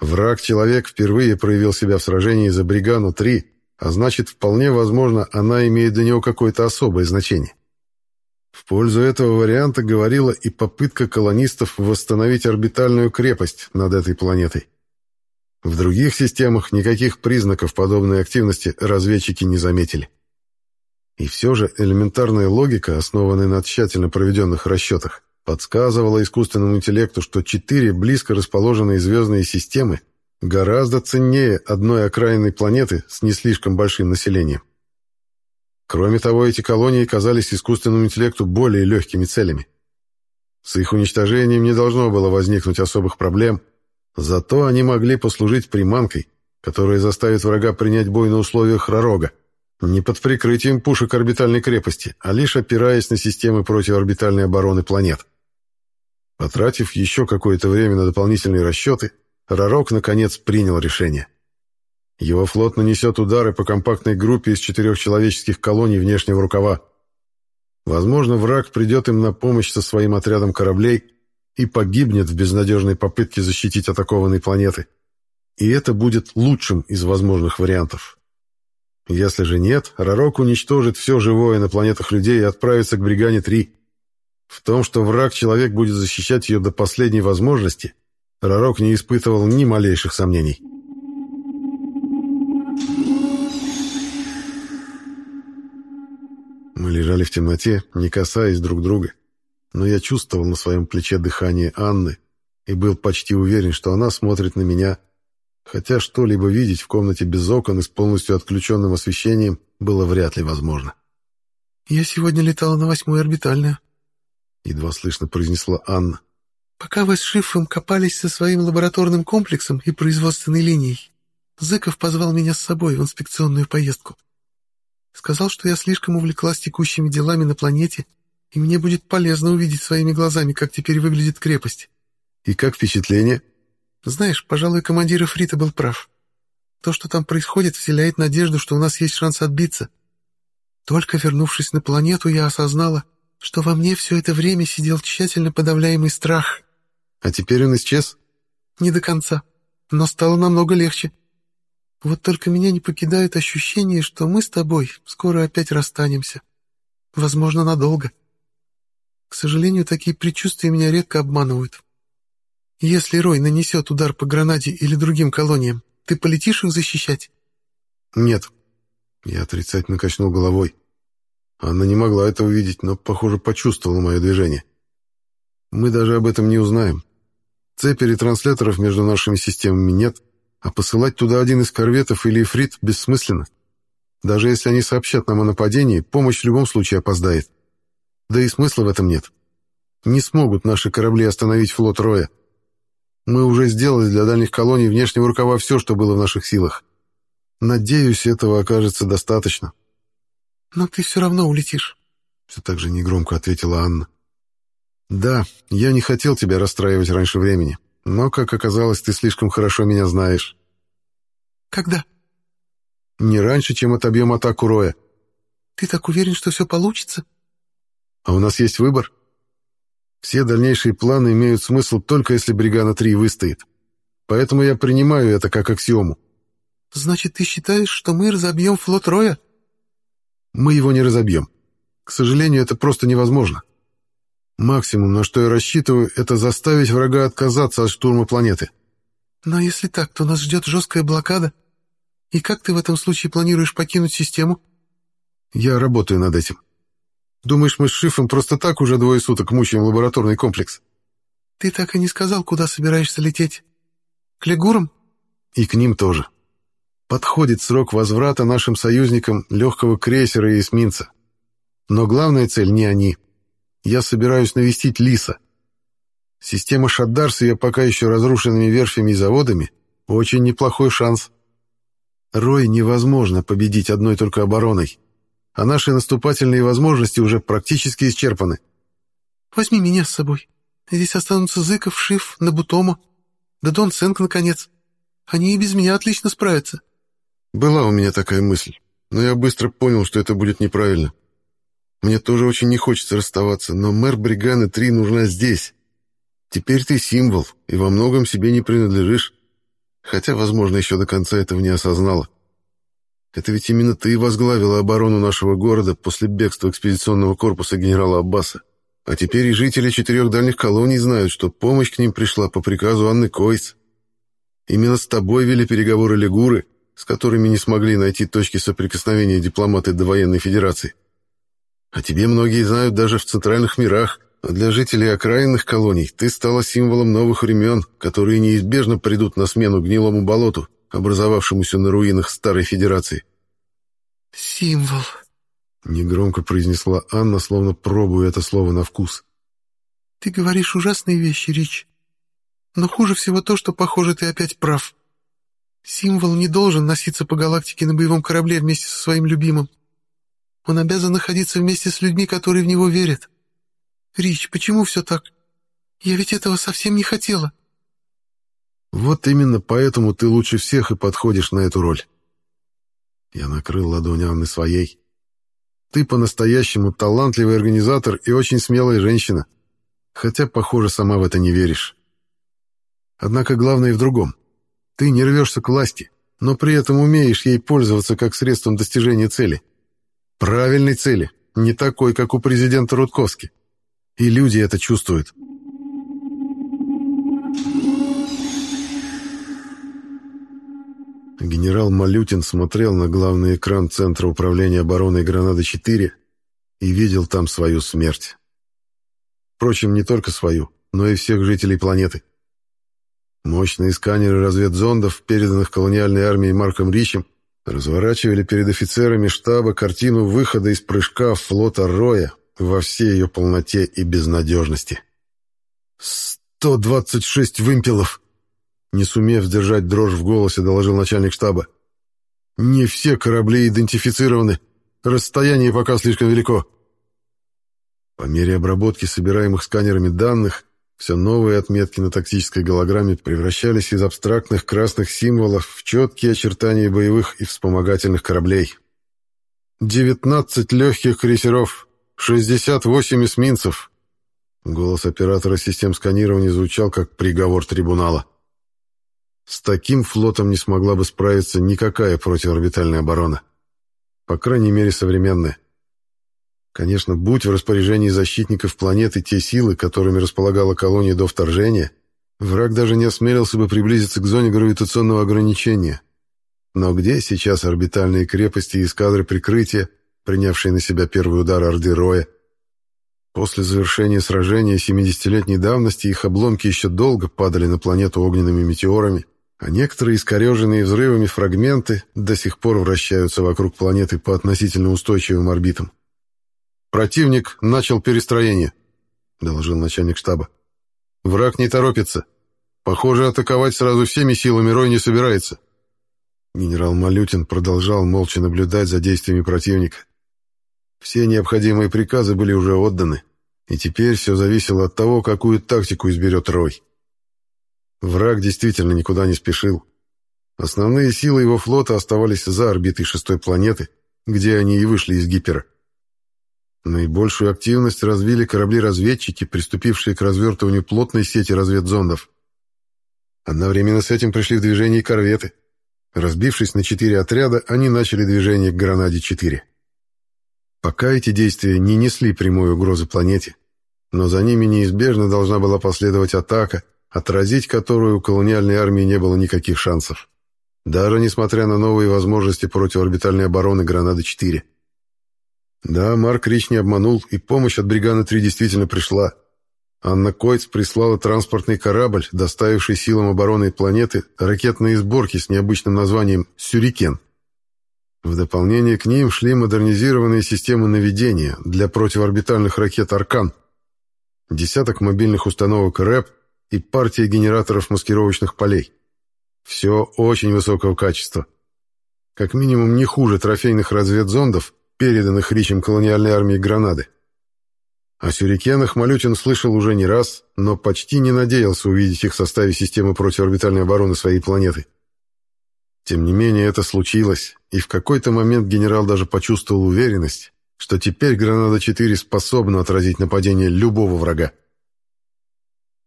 Враг-человек впервые проявил себя в сражении за Бригану-3, а значит, вполне возможно, она имеет для него какое-то особое значение. В пользу этого варианта говорила и попытка колонистов восстановить орбитальную крепость над этой планетой. В других системах никаких признаков подобной активности разведчики не заметили. И все же элементарная логика, основанная на тщательно проведенных расчетах, подсказывала искусственному интеллекту, что четыре близко расположенные звездные системы гораздо ценнее одной окраинной планеты с не слишком большим населением. Кроме того, эти колонии казались искусственному интеллекту более легкими целями. С их уничтожением не должно было возникнуть особых проблем – Зато они могли послужить приманкой, которая заставит врага принять бой на условиях Ророга, не под прикрытием пушек орбитальной крепости, а лишь опираясь на системы противоорбитальной обороны планет. Потратив еще какое-то время на дополнительные расчеты, Ророк наконец принял решение. Его флот нанесет удары по компактной группе из четырех человеческих колоний внешнего рукава. Возможно, враг придет им на помощь со своим отрядом кораблей, и погибнет в безнадежной попытке защитить атакованные планеты. И это будет лучшим из возможных вариантов. Если же нет, Ророк уничтожит все живое на планетах людей и отправится к Бригане-3. В том, что враг-человек будет защищать ее до последней возможности, Ророк не испытывал ни малейших сомнений. Мы лежали в темноте, не касаясь друг друга, но я чувствовал на своем плече дыхание Анны и был почти уверен, что она смотрит на меня, хотя что-либо видеть в комнате без окон и с полностью отключенным освещением было вряд ли возможно. «Я сегодня летала на восьмой орбитальную», — едва слышно произнесла Анна. «Пока вы с Шифом копались со своим лабораторным комплексом и производственной линией, Зыков позвал меня с собой в инспекционную поездку. Сказал, что я слишком увлеклась текущими делами на планете, и мне будет полезно увидеть своими глазами, как теперь выглядит крепость. И как впечатление? Знаешь, пожалуй, командир Фрита был прав. То, что там происходит, вселяет надежду, что у нас есть шанс отбиться. Только вернувшись на планету, я осознала, что во мне все это время сидел тщательно подавляемый страх. А теперь он исчез? Не до конца, но стало намного легче. Вот только меня не покидает ощущение, что мы с тобой скоро опять расстанемся. Возможно, надолго. К сожалению, такие предчувствия меня редко обманывают. Если Рой нанесет удар по гранаде или другим колониям, ты полетишь их защищать? Нет. Я отрицательно качнул головой. Она не могла это увидеть, но, похоже, почувствовала мое движение. Мы даже об этом не узнаем. Цепи ретрансляторов между нашими системами нет, а посылать туда один из корветов или эфрит бессмысленно. Даже если они сообщат нам о нападении, помощь в любом случае опоздает. Да и смысла в этом нет. Не смогут наши корабли остановить флот Роя. Мы уже сделали для дальних колоний внешнего рукава все, что было в наших силах. Надеюсь, этого окажется достаточно. «Но ты все равно улетишь», — все так же негромко ответила Анна. «Да, я не хотел тебя расстраивать раньше времени. Но, как оказалось, ты слишком хорошо меня знаешь. Когда? Не раньше, чем отобьем атаку Роя. Ты так уверен, что все получится? А у нас есть выбор. Все дальнейшие планы имеют смысл только если Бригана-3 выстоит. Поэтому я принимаю это как аксиому. Значит, ты считаешь, что мы разобьем флот Роя? Мы его не разобьем. К сожалению, это просто невозможно. Максимум, на что я рассчитываю, это заставить врага отказаться от штурма планеты. Но если так, то нас ждет жесткая блокада. И как ты в этом случае планируешь покинуть систему? Я работаю над этим. Думаешь, мы с Шифом просто так уже двое суток мучаем лабораторный комплекс? Ты так и не сказал, куда собираешься лететь. К Легурам? И к ним тоже. Подходит срок возврата нашим союзникам легкого крейсера и эсминца. Но главная цель не они — я собираюсь навестить Лиса. Система Шаддар с ее пока еще разрушенными верфями и заводами — очень неплохой шанс. Рой невозможно победить одной только обороной, а наши наступательные возможности уже практически исчерпаны. «Возьми меня с собой. Здесь останутся Зыков, Шиф, Набутома, да Дон Сенк, наконец. Они и без меня отлично справятся». Была у меня такая мысль, но я быстро понял, что это будет неправильно. Мне тоже очень не хочется расставаться, но мэр Бриганы 3 нужна здесь. Теперь ты символ, и во многом себе не принадлежишь. Хотя, возможно, еще до конца этого не осознала. Это ведь именно ты возглавила оборону нашего города после бегства экспедиционного корпуса генерала Аббаса. А теперь и жители четырех дальних колоний знают, что помощь к ним пришла по приказу Анны Койц. Именно с тобой вели переговоры Легуры, с которыми не смогли найти точки соприкосновения дипломаты до военной федерации. А тебе многие знают даже в центральных мирах, а для жителей окраинных колоний ты стала символом новых времен, которые неизбежно придут на смену гнилому болоту, образовавшемуся на руинах Старой Федерации. «Символ», — негромко произнесла Анна, словно пробуя это слово на вкус. «Ты говоришь ужасные вещи, Рич. Но хуже всего то, что, похоже, ты опять прав. Символ не должен носиться по галактике на боевом корабле вместе со своим любимым. Он обязан находиться вместе с людьми, которые в него верят. Рич, почему все так? Я ведь этого совсем не хотела. Вот именно поэтому ты лучше всех и подходишь на эту роль. Я накрыл ладонь Анны своей. Ты по-настоящему талантливый организатор и очень смелая женщина, хотя, похоже, сама в это не веришь. Однако главное в другом. Ты не рвешься к власти, но при этом умеешь ей пользоваться как средством достижения цели — Правильной цели, не такой, как у президента Рудковски. И люди это чувствуют. Генерал Малютин смотрел на главный экран Центра управления обороной Гранады-4 и видел там свою смерть. Впрочем, не только свою, но и всех жителей планеты. Мощные сканеры разведзондов, переданных колониальной армией Марком Ричем, разворачивали перед офицерами штаба картину выхода из прыжка флота Роя во всей ее полноте и безнадежности. «Сто двадцать шесть вымпелов!» Не сумев сдержать дрожь в голосе, доложил начальник штаба. «Не все корабли идентифицированы. Расстояние пока слишком велико». По мере обработки собираемых сканерами данных, все новые отметки на тактической голограмме превращались из абстрактных красных символов в четкие очертания боевых и вспомогательных кораблей. «Девятнадцать легких крейсеров, шестьдесят восемь эсминцев». Голос оператора систем сканирования звучал как приговор трибунала. С таким флотом не смогла бы справиться никакая противорбитальная оборона. По крайней мере, современная. Конечно, будь в распоряжении защитников планеты те силы, которыми располагала колония до вторжения, враг даже не осмелился бы приблизиться к зоне гравитационного ограничения. Но где сейчас орбитальные крепости и эскадры прикрытия, принявшие на себя первый удар Орды Роя? После завершения сражения 70-летней давности их обломки еще долго падали на планету огненными метеорами, а некоторые искореженные взрывами фрагменты до сих пор вращаются вокруг планеты по относительно устойчивым орбитам. «Противник начал перестроение», — доложил начальник штаба. «Враг не торопится. Похоже, атаковать сразу всеми силами Рой не собирается». Генерал Малютин продолжал молча наблюдать за действиями противника. Все необходимые приказы были уже отданы, и теперь все зависело от того, какую тактику изберет Рой. Враг действительно никуда не спешил. Основные силы его флота оставались за орбитой шестой планеты, где они и вышли из гипера. Наибольшую активность развили корабли-разведчики, приступившие к развертыванию плотной сети разведзондов. Одновременно с этим пришли в движение корветы. Разбившись на четыре отряда, они начали движение к Гранаде-4. Пока эти действия не несли прямой угрозы планете, но за ними неизбежно должна была последовать атака, отразить которую у колониальной армии не было никаких шансов. Даже несмотря на новые возможности противоорбитальной обороны Гранады-4. Да, Марк Рич не обманул, и помощь от Бриганы-3 действительно пришла. Анна Койц прислала транспортный корабль, доставивший силам обороны планеты ракетные сборки с необычным названием «Сюрикен». В дополнение к ним шли модернизированные системы наведения для противоорбитальных ракет «Аркан», десяток мобильных установок РЭП и партия генераторов маскировочных полей. Все очень высокого качества. Как минимум не хуже трофейных разведзондов, переданных Ричем колониальной армии Гранады. О сюрикенах Малютин слышал уже не раз, но почти не надеялся увидеть их в составе системы противоорбитальной обороны своей планеты. Тем не менее, это случилось, и в какой-то момент генерал даже почувствовал уверенность, что теперь Гранада-4 способна отразить нападение любого врага.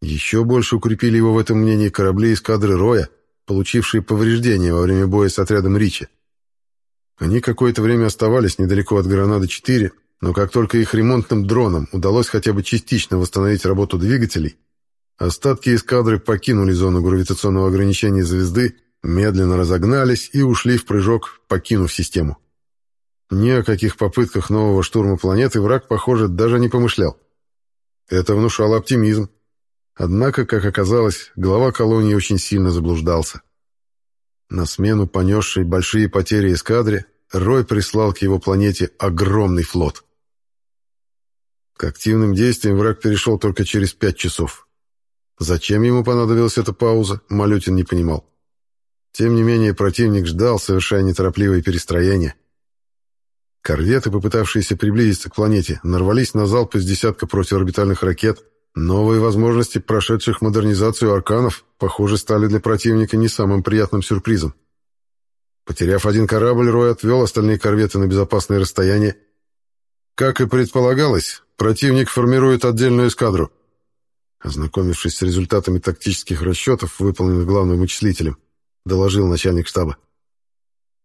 Еще больше укрепили его в этом мнении корабли эскадры Роя, получившие повреждения во время боя с отрядом Ричи. Они какое-то время оставались недалеко от Гранады-4, но как только их ремонтным дроном удалось хотя бы частично восстановить работу двигателей, остатки эскадры покинули зону гравитационного ограничения звезды, медленно разогнались и ушли в прыжок, покинув систему. Ни о каких попытках нового штурма планеты враг, похоже, даже не помышлял. Это внушало оптимизм. Однако, как оказалось, глава колонии очень сильно заблуждался. На смену понесшей большие потери эскадре, Рой прислал к его планете огромный флот. К активным действиям враг перешел только через пять часов. Зачем ему понадобилась эта пауза, Малютин не понимал. Тем не менее, противник ждал, совершая неторопливое перестроение. Корветы, попытавшиеся приблизиться к планете, нарвались на залп из десятка противоорбитальных ракет — Новые возможности прошедших модернизацию арканов, похоже, стали для противника не самым приятным сюрпризом. Потеряв один корабль, Рой отвел остальные корветы на безопасное расстояние. Как и предполагалось, противник формирует отдельную эскадру. Ознакомившись с результатами тактических расчетов, выполненных главным вычислителем, доложил начальник штаба.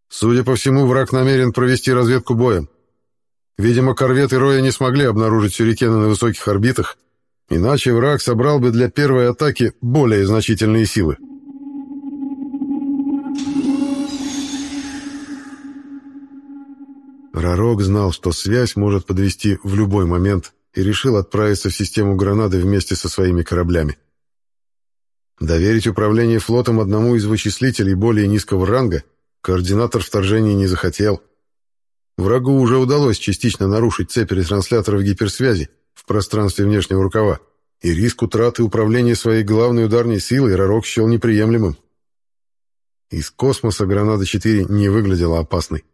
Судя по всему, враг намерен провести разведку боем. Видимо, корветы Роя не смогли обнаружить сюрикены на высоких орбитах, иначе враг собрал бы для первой атаки более значительные силы. Ророк знал, что связь может подвести в любой момент, и решил отправиться в систему гранады вместе со своими кораблями. Доверить управление флотом одному из вычислителей более низкого ранга координатор вторжения не захотел. Врагу уже удалось частично нарушить цепь ретрансляторов гиперсвязи в пространстве внешнего рукава, и риск утраты управления своей главной ударной силой Ророк счел неприемлемым. Из космоса Гранада-4 не выглядела опасной.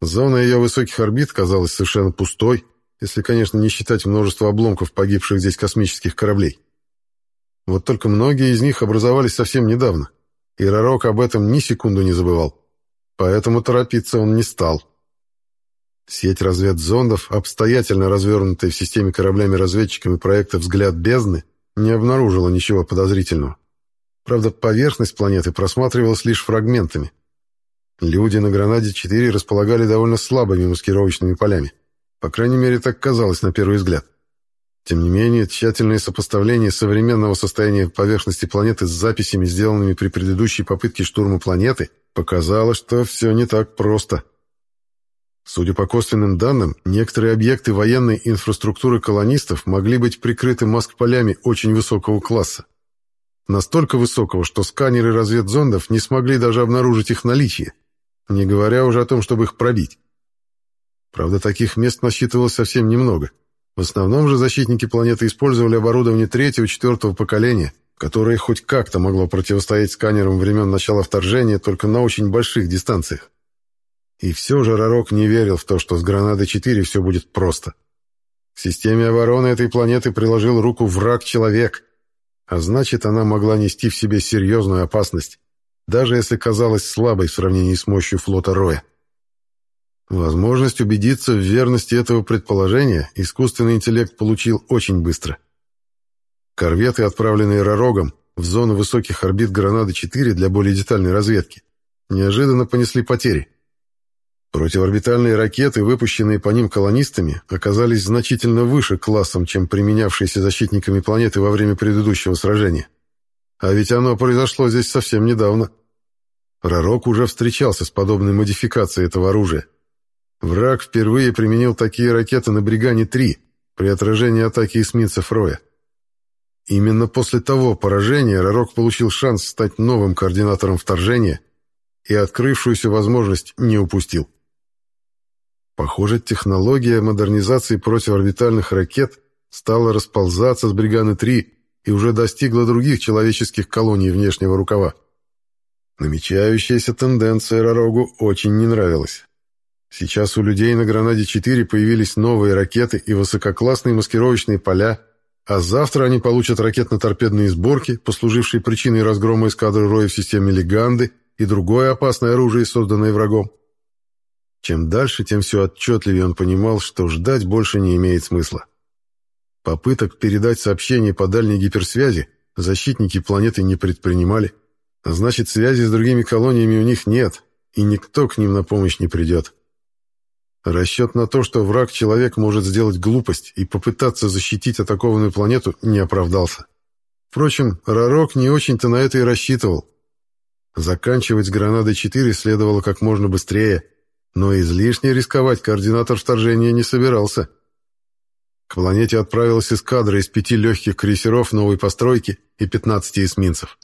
Зона ее высоких орбит казалась совершенно пустой, если, конечно, не считать множество обломков погибших здесь космических кораблей. Вот только многие из них образовались совсем недавно, и Ророк об этом ни секунду не забывал. Поэтому торопиться он не стал. Сеть разведзондов, обстоятельно развернутая в системе кораблями-разведчиками проекта «Взгляд бездны», не обнаружила ничего подозрительного. Правда, поверхность планеты просматривалась лишь фрагментами. Люди на «Гранаде-4» располагали довольно слабыми маскировочными полями. По крайней мере, так казалось на первый взгляд. Тем не менее, тщательное сопоставление современного состояния поверхности планеты с записями, сделанными при предыдущей попытке штурма планеты, показало, что все не так просто. Судя по косвенным данным, некоторые объекты военной инфраструктуры колонистов могли быть прикрыты маск-полями очень высокого класса. Настолько высокого, что сканеры разведзондов не смогли даже обнаружить их наличие, не говоря уже о том, чтобы их пробить. Правда, таких мест насчитывалось совсем немного – в основном же защитники планеты использовали оборудование третьего-четвертого поколения, которое хоть как-то могло противостоять сканерам времен начала вторжения только на очень больших дистанциях. И все же Ророк не верил в то, что с Гранадой-4 все будет просто. К системе обороны этой планеты приложил руку враг-человек, а значит, она могла нести в себе серьезную опасность, даже если казалась слабой в сравнении с мощью флота Роя. Возможность убедиться в верности этого предположения искусственный интеллект получил очень быстро. Корветы, отправленные Ророгом в зону высоких орбит Гранады-4 для более детальной разведки, неожиданно понесли потери. Противоорбитальные ракеты, выпущенные по ним колонистами, оказались значительно выше классом, чем применявшиеся защитниками планеты во время предыдущего сражения. А ведь оно произошло здесь совсем недавно. Ророк уже встречался с подобной модификацией этого оружия. Враг впервые применил такие ракеты на Бригане-3 при отражении атаки эсминцев Роя. Именно после того поражения Ророк получил шанс стать новым координатором вторжения и открывшуюся возможность не упустил. Похоже, технология модернизации противоорбитальных ракет стала расползаться с Бриганы-3 и уже достигла других человеческих колоний внешнего рукава. Намечающаяся тенденция Ророгу очень не нравилась. Сейчас у людей на «Гранаде-4» появились новые ракеты и высококлассные маскировочные поля, а завтра они получат ракетно-торпедные сборки, послужившие причиной разгрома эскадры Роя в системе Леганды и другое опасное оружие, созданное врагом. Чем дальше, тем все отчетливее он понимал, что ждать больше не имеет смысла. Попыток передать сообщение по дальней гиперсвязи защитники планеты не предпринимали, а значит, связи с другими колониями у них нет, и никто к ним на помощь не придет. Расчет на то, что враг-человек может сделать глупость и попытаться защитить атакованную планету, не оправдался. Впрочем, Ророк не очень-то на это и рассчитывал. Заканчивать с гранадой-4 следовало как можно быстрее, но излишне рисковать координатор вторжения не собирался. К планете отправилась эскадра из пяти легких крейсеров новой постройки и 15 эсминцев.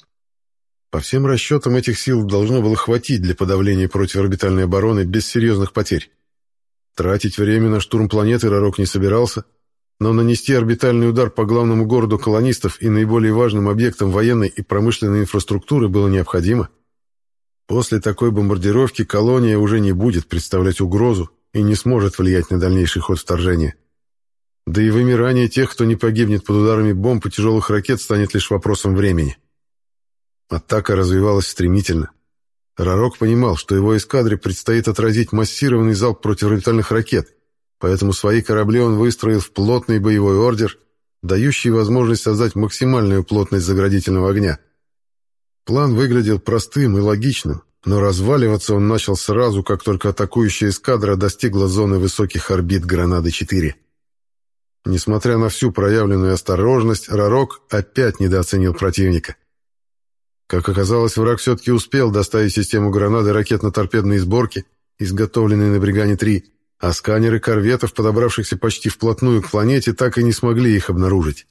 По всем расчетам этих сил должно было хватить для подавления противоорбитальной обороны без серьезных потерь. Тратить время на штурм планеты Ророк не собирался, но нанести орбитальный удар по главному городу колонистов и наиболее важным объектам военной и промышленной инфраструктуры было необходимо. После такой бомбардировки колония уже не будет представлять угрозу и не сможет влиять на дальнейший ход вторжения. Да и вымирание тех, кто не погибнет под ударами бомб и тяжелых ракет, станет лишь вопросом времени. Атака развивалась стремительно. Ророк понимал, что его эскадре предстоит отразить массированный залп противоракетных ракет, поэтому свои корабли он выстроил в плотный боевой ордер, дающий возможность создать максимальную плотность заградительного огня. План выглядел простым и логичным, но разваливаться он начал сразу, как только атакующая эскадра достигла зоны высоких орбит Гранады-4. Несмотря на всю проявленную осторожность, Ророк опять недооценил противника. Как оказалось, враг все-таки успел доставить систему гранаты ракетно-торпедной сборки, изготовленной на Бригане-3, а сканеры корветов, подобравшихся почти вплотную к планете, так и не смогли их обнаружить.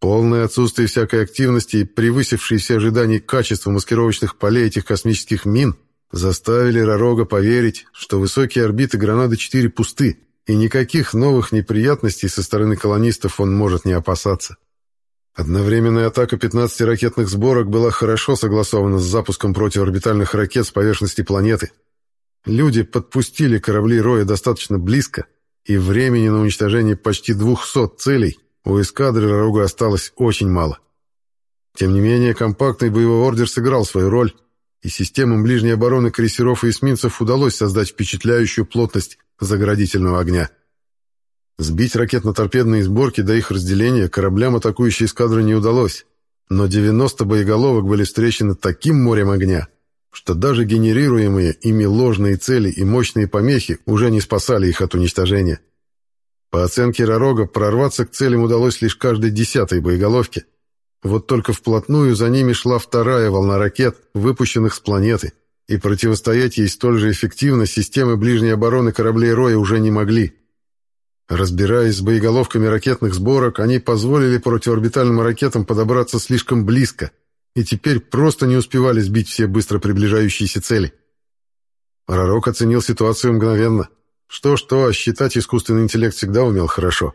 Полное отсутствие всякой активности и превысившие все ожидания качества маскировочных полей этих космических мин заставили Ророга поверить, что высокие орбиты Гранады-4 пусты, и никаких новых неприятностей со стороны колонистов он может не опасаться. Одновременная атака 15 ракетных сборок была хорошо согласована с запуском противорбитальных ракет с поверхности планеты. Люди подпустили корабли Роя достаточно близко, и времени на уничтожение почти 200 целей у эскадры Рога осталось очень мало. Тем не менее, компактный боевой ордер сыграл свою роль, и системам ближней обороны крейсеров и эсминцев удалось создать впечатляющую плотность заградительного огня. Сбить ракетно-торпедные сборки до их разделения кораблям атакующей эскадры не удалось, но 90 боеголовок были встречены таким морем огня, что даже генерируемые ими ложные цели и мощные помехи уже не спасали их от уничтожения. По оценке Ророга, прорваться к целям удалось лишь каждой десятой боеголовке. Вот только вплотную за ними шла вторая волна ракет, выпущенных с планеты, и противостоять ей столь же эффективно системы ближней обороны кораблей Роя уже не могли. Разбираясь с боеголовками ракетных сборок, они позволили противорбитальным ракетам подобраться слишком близко, и теперь просто не успевали сбить все быстро приближающиеся цели. Ророк оценил ситуацию мгновенно. Что-что, считать искусственный интеллект всегда умел хорошо.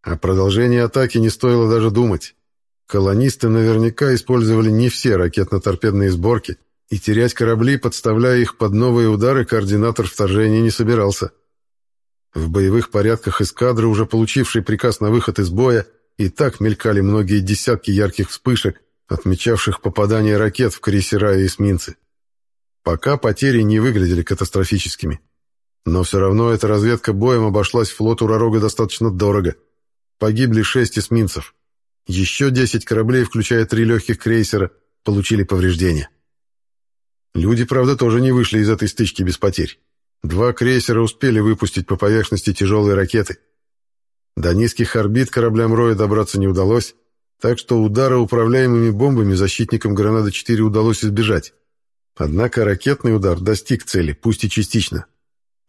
О продолжении атаки не стоило даже думать. Колонисты наверняка использовали не все ракетно-торпедные сборки, и терять корабли, подставляя их под новые удары, координатор вторжения не собирался. В боевых порядках эскадры, уже получившей приказ на выход из боя, и так мелькали многие десятки ярких вспышек, отмечавших попадание ракет в крейсера и эсминцы. Пока потери не выглядели катастрофическими. Но все равно эта разведка боем обошлась флоту Ророга достаточно дорого. Погибли шесть эсминцев. Еще десять кораблей, включая три легких крейсера, получили повреждения. Люди, правда, тоже не вышли из этой стычки без потерь. Два крейсера успели выпустить по поверхности тяжелые ракеты. До низких орбит кораблям Роя добраться не удалось, так что удара управляемыми бомбами защитникам «Гранада-4» удалось избежать. Однако ракетный удар достиг цели, пусть и частично.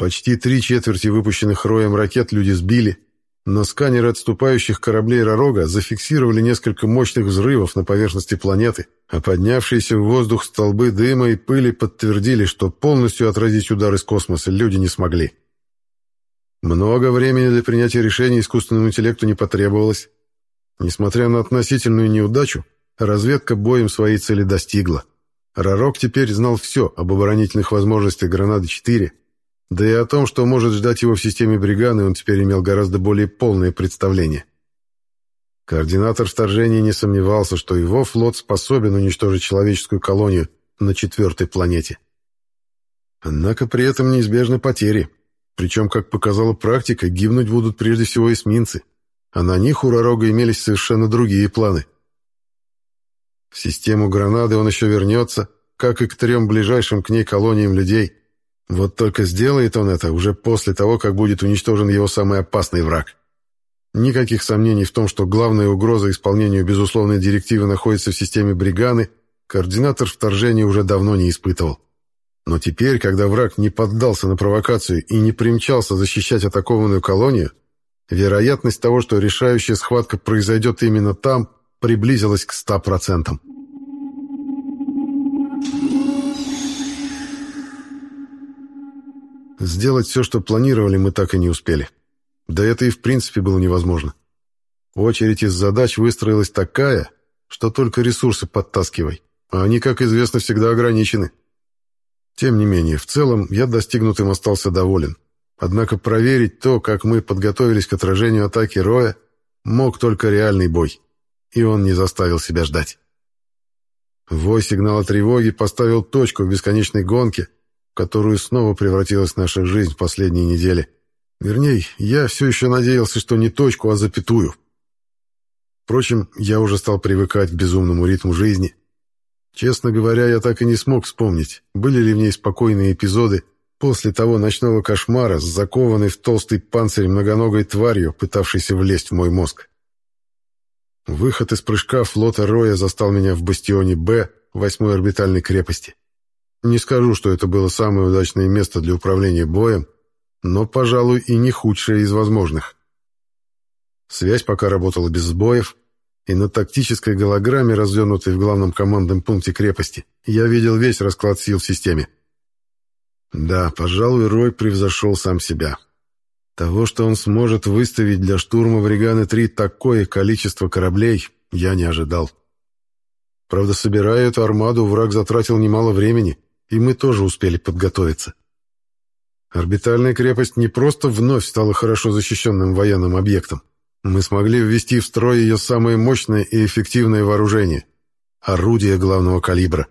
Почти три четверти выпущенных роем ракет люди сбили, но сканеры отступающих кораблей Ророга зафиксировали несколько мощных взрывов на поверхности планеты, а поднявшиеся в воздух столбы дыма и пыли подтвердили, что полностью отразить удар из космоса люди не смогли. Много времени для принятия решений искусственному интеллекту не потребовалось. Несмотря на относительную неудачу, разведка боем своей цели достигла. Ророк теперь знал все об оборонительных возможностях «Гранады-4», да и о том, что может ждать его в системе Бриганы, он теперь имел гораздо более полное представление. Координатор вторжения не сомневался, что его флот способен уничтожить человеческую колонию на четвертой планете. Однако при этом неизбежны потери. Причем, как показала практика, гибнуть будут прежде всего эсминцы, а на них у Ророга имелись совершенно другие планы. В систему гранады он еще вернется, как и к трем ближайшим к ней колониям людей – вот только сделает он это уже после того, как будет уничтожен его самый опасный враг. Никаких сомнений в том, что главная угроза исполнению безусловной директивы находится в системе Бриганы, координатор вторжения уже давно не испытывал. Но теперь, когда враг не поддался на провокацию и не примчался защищать атакованную колонию, вероятность того, что решающая схватка произойдет именно там, приблизилась к 100%. Сделать все, что планировали, мы так и не успели. Да это и в принципе было невозможно. Очередь из задач выстроилась такая, что только ресурсы подтаскивай, а они, как известно, всегда ограничены. Тем не менее, в целом я достигнутым остался доволен. Однако проверить то, как мы подготовились к отражению атаки Роя, мог только реальный бой, и он не заставил себя ждать. Вой сигнала тревоги поставил точку в бесконечной гонке, которую снова превратилась наша жизнь в последние недели. Вернее, я все еще надеялся, что не точку, а запятую. Впрочем, я уже стал привыкать к безумному ритму жизни. Честно говоря, я так и не смог вспомнить, были ли в ней спокойные эпизоды после того ночного кошмара с закованной в толстый панцирь многоногой тварью, пытавшейся влезть в мой мозг. Выход из прыжка флота Роя застал меня в бастионе «Б» восьмой орбитальной крепости. Не скажу, что это было самое удачное место для управления боем, но, пожалуй, и не худшее из возможных. Связь пока работала без сбоев, и на тактической голограмме, развернутой в главном командном пункте крепости, я видел весь расклад сил в системе. Да, пожалуй, Рой превзошел сам себя. Того, что он сможет выставить для штурма Вриганы-3 такое количество кораблей, я не ожидал. Правда, собирая эту армаду, враг затратил немало времени, и мы тоже успели подготовиться. Орбитальная крепость не просто вновь стала хорошо защищенным военным объектом. Мы смогли ввести в строй ее самое мощное и эффективное вооружение – орудия главного калибра.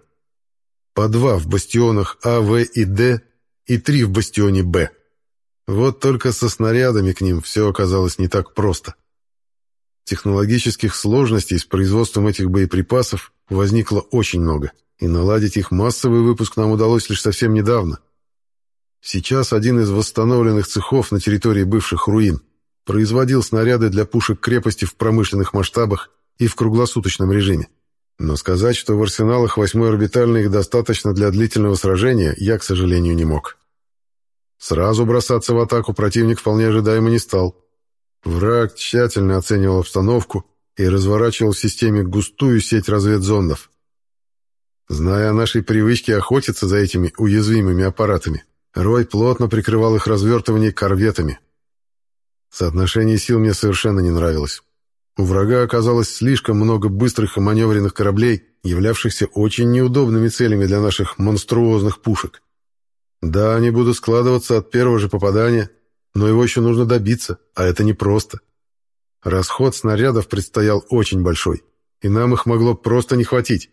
По два в бастионах А, В и Д и три в бастионе Б. Вот только со снарядами к ним все оказалось не так просто. Технологических сложностей с производством этих боеприпасов возникло очень много, и наладить их массовый выпуск нам удалось лишь совсем недавно. Сейчас один из восстановленных цехов на территории бывших руин – производил снаряды для пушек крепости в промышленных масштабах и в круглосуточном режиме. Но сказать, что в арсеналах восьмой орбитальной их достаточно для длительного сражения, я, к сожалению, не мог. Сразу бросаться в атаку противник вполне ожидаемо не стал. Враг тщательно оценивал обстановку и разворачивал в системе густую сеть разведзондов. Зная о нашей привычке охотиться за этими уязвимыми аппаратами, Рой плотно прикрывал их развертывание корветами, Соотношение сил мне совершенно не нравилось. У врага оказалось слишком много быстрых и маневренных кораблей, являвшихся очень неудобными целями для наших монструозных пушек. Да, они будут складываться от первого же попадания, но его еще нужно добиться, а это непросто. Расход снарядов предстоял очень большой, и нам их могло просто не хватить.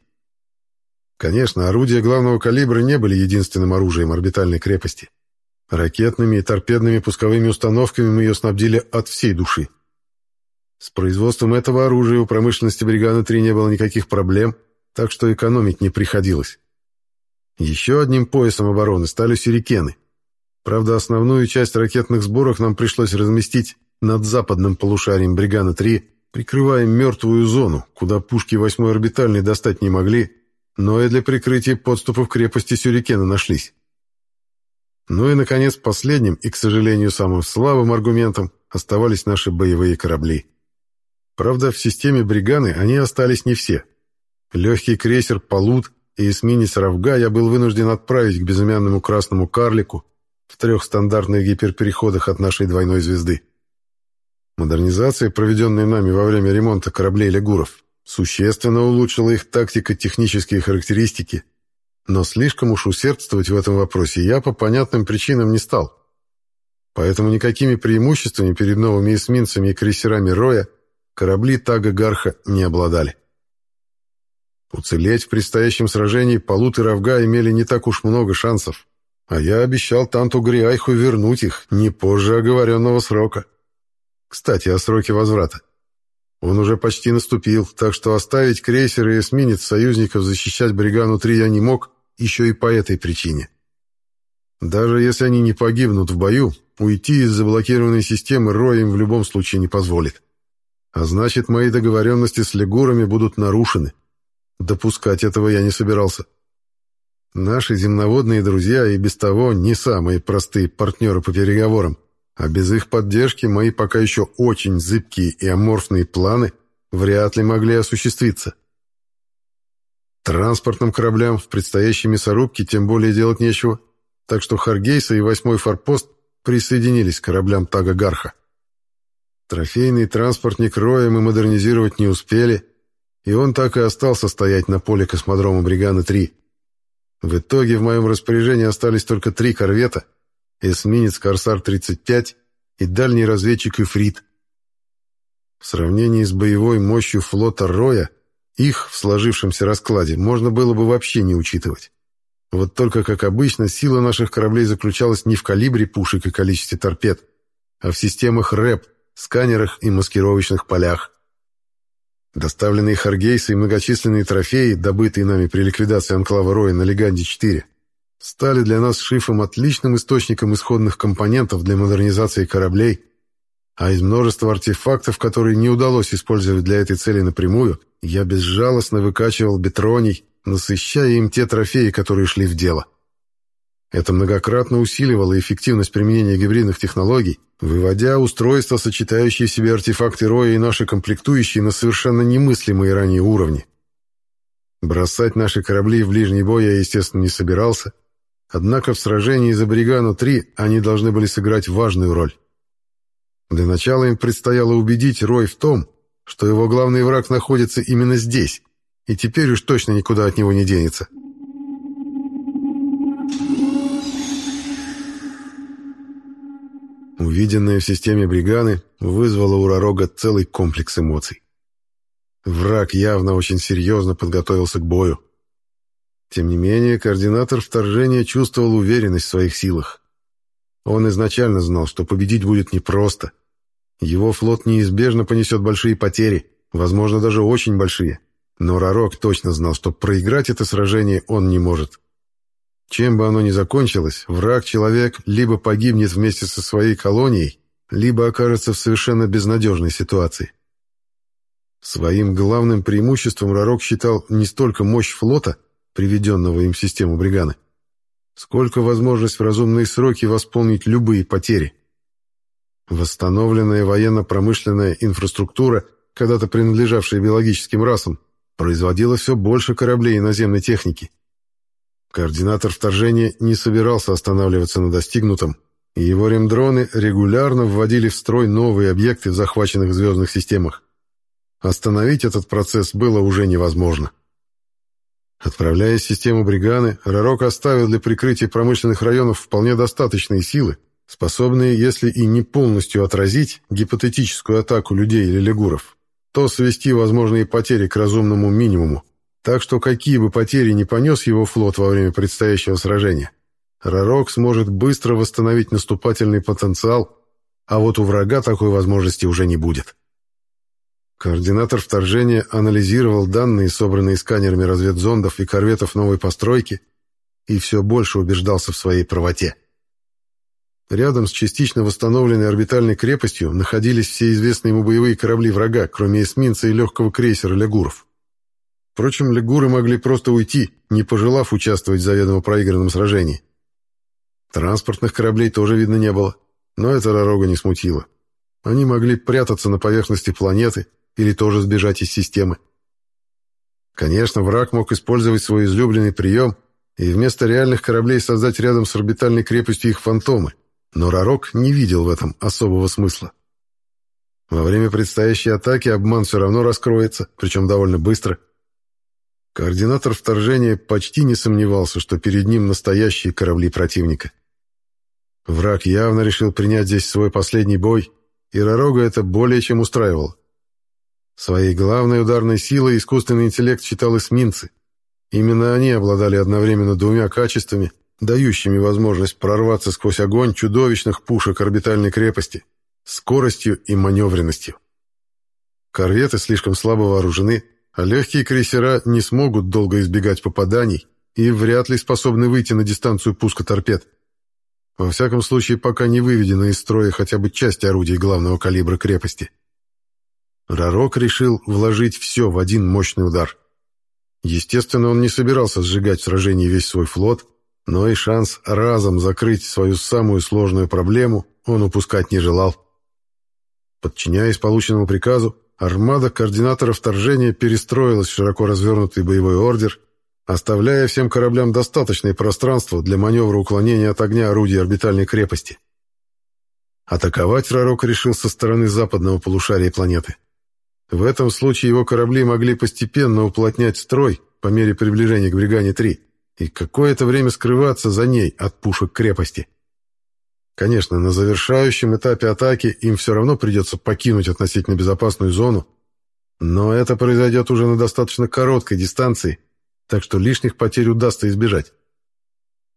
Конечно, орудия главного калибра не были единственным оружием орбитальной крепости. Ракетными и торпедными пусковыми установками мы ее снабдили от всей души. С производством этого оружия у промышленности Бриганы-3 не было никаких проблем, так что экономить не приходилось. Еще одним поясом обороны стали сюрикены. Правда, основную часть ракетных сборок нам пришлось разместить над западным полушарием Бригана-3, прикрывая мертвую зону, куда пушки 8-й орбитальной достать не могли, но и для прикрытия подступов крепости сюрикены нашлись. Ну и, наконец, последним и, к сожалению, самым слабым аргументом оставались наши боевые корабли. Правда, в системе «Бриганы» они остались не все. Легкий крейсер «Полут» и эсминец «Равга» я был вынужден отправить к безымянному красному карлику в трех стандартных гиперпереходах от нашей двойной звезды. Модернизация, проведенная нами во время ремонта кораблей «Легуров», существенно улучшила их тактико-технические характеристики – но слишком уж усердствовать в этом вопросе я по понятным причинам не стал. Поэтому никакими преимуществами перед новыми эсминцами и крейсерами Роя корабли Тага Гарха не обладали. Уцелеть в предстоящем сражении Полут Равга имели не так уж много шансов, а я обещал Танту Гриайху вернуть их не позже оговоренного срока. Кстати, о сроке возврата. Он уже почти наступил, так что оставить крейсер и эсминец союзников защищать Бригану-3 я не мог, еще и по этой причине. Даже если они не погибнут в бою, уйти из заблокированной системы Роя им в любом случае не позволит. А значит, мои договоренности с легурами будут нарушены. Допускать этого я не собирался. Наши земноводные друзья и без того не самые простые партнеры по переговорам, а без их поддержки мои пока еще очень зыбкие и аморфные планы вряд ли могли осуществиться. Транспортным кораблям в предстоящей мясорубке тем более делать нечего, так что Харгейса и восьмой форпост присоединились к кораблям Тага Гарха. Трофейный транспортник Роя мы модернизировать не успели, и он так и остался стоять на поле космодрома Бригана-3. В итоге в моем распоряжении остались только три корвета, эсминец «Корсар-35» и дальний разведчик «Ифрит». В сравнении с боевой мощью флота Роя их в сложившемся раскладе можно было бы вообще не учитывать. Вот только, как обычно, сила наших кораблей заключалась не в калибре пушек и количестве торпед, а в системах РЭП, сканерах и маскировочных полях. Доставленные Харгейсы и многочисленные трофеи, добытые нами при ликвидации анклава Роя на Леганде-4, стали для нас Шифом отличным источником исходных компонентов для модернизации кораблей, а из множества артефактов, которые не удалось использовать для этой цели напрямую, я безжалостно выкачивал бетроний, насыщая им те трофеи, которые шли в дело. Это многократно усиливало эффективность применения гибридных технологий, выводя устройства, сочетающие в себе артефакты Роя и наши комплектующие на совершенно немыслимые ранее уровни. Бросать наши корабли в ближний бой я, естественно, не собирался, однако в сражении за Бригану-3 они должны были сыграть важную роль. Для начала им предстояло убедить Рой в том, что его главный враг находится именно здесь, и теперь уж точно никуда от него не денется. Увиденное в системе Бриганы вызвало у Ророга целый комплекс эмоций. Враг явно очень серьезно подготовился к бою. Тем не менее, координатор вторжения чувствовал уверенность в своих силах. Он изначально знал, что победить будет непросто. Его флот неизбежно понесет большие потери, возможно, даже очень большие. Но Ророк точно знал, что проиграть это сражение он не может. Чем бы оно ни закончилось, враг-человек либо погибнет вместе со своей колонией, либо окажется в совершенно безнадежной ситуации. Своим главным преимуществом Ророк считал не столько мощь флота, приведенного им систему Бриганы, сколько возможность в разумные сроки восполнить любые потери. Восстановленная военно-промышленная инфраструктура, когда-то принадлежавшая биологическим расам, производила все больше кораблей и наземной техники – Координатор вторжения не собирался останавливаться на достигнутом, и его ремдроны регулярно вводили в строй новые объекты в захваченных звездных системах. Остановить этот процесс было уже невозможно. Отправляясь в систему Бриганы, Ророк оставил для прикрытия промышленных районов вполне достаточные силы, способные, если и не полностью отразить гипотетическую атаку людей или лягуров, то свести возможные потери к разумному минимуму. Так что какие бы потери не понес его флот во время предстоящего сражения, Ророк сможет быстро восстановить наступательный потенциал, а вот у врага такой возможности уже не будет. Координатор вторжения анализировал данные, собранные сканерами разведзондов и корветов новой постройки, и все больше убеждался в своей правоте. Рядом с частично восстановленной орбитальной крепостью находились все известные ему боевые корабли врага, кроме эсминца и легкого крейсера «Лягуров». Впрочем, лягуры могли просто уйти, не пожелав участвовать в заведомо проигранном сражении. Транспортных кораблей тоже видно не было, но эта дорога не смутила. Они могли прятаться на поверхности планеты или тоже сбежать из системы. Конечно, враг мог использовать свой излюбленный прием и вместо реальных кораблей создать рядом с орбитальной крепостью их фантомы, но Ророк не видел в этом особого смысла. Во время предстоящей атаки обман все равно раскроется, причем довольно быстро – Координатор вторжения почти не сомневался, что перед ним настоящие корабли противника. Враг явно решил принять здесь свой последний бой, и Ророга это более чем устраивал. Своей главной ударной силой искусственный интеллект считал эсминцы. Именно они обладали одновременно двумя качествами, дающими возможность прорваться сквозь огонь чудовищных пушек орбитальной крепости, скоростью и маневренностью. Корветы слишком слабо вооружены, а легкие крейсера не смогут долго избегать попаданий и вряд ли способны выйти на дистанцию пуска торпед. Во всяком случае, пока не выведена из строя хотя бы часть орудий главного калибра крепости. Ророк решил вложить все в один мощный удар. Естественно, он не собирался сжигать в сражении весь свой флот, но и шанс разом закрыть свою самую сложную проблему он упускать не желал. Подчиняясь полученному приказу, Армада координатора вторжения перестроилась в широко развернутый боевой ордер, оставляя всем кораблям достаточное пространство для маневра уклонения от огня орудий орбитальной крепости. Атаковать Ророк решил со стороны западного полушария планеты. В этом случае его корабли могли постепенно уплотнять строй по мере приближения к Бригане-3 и какое-то время скрываться за ней от пушек крепости. Конечно, на завершающем этапе атаки им все равно придется покинуть относительно безопасную зону, но это произойдет уже на достаточно короткой дистанции, так что лишних потерь удастся избежать.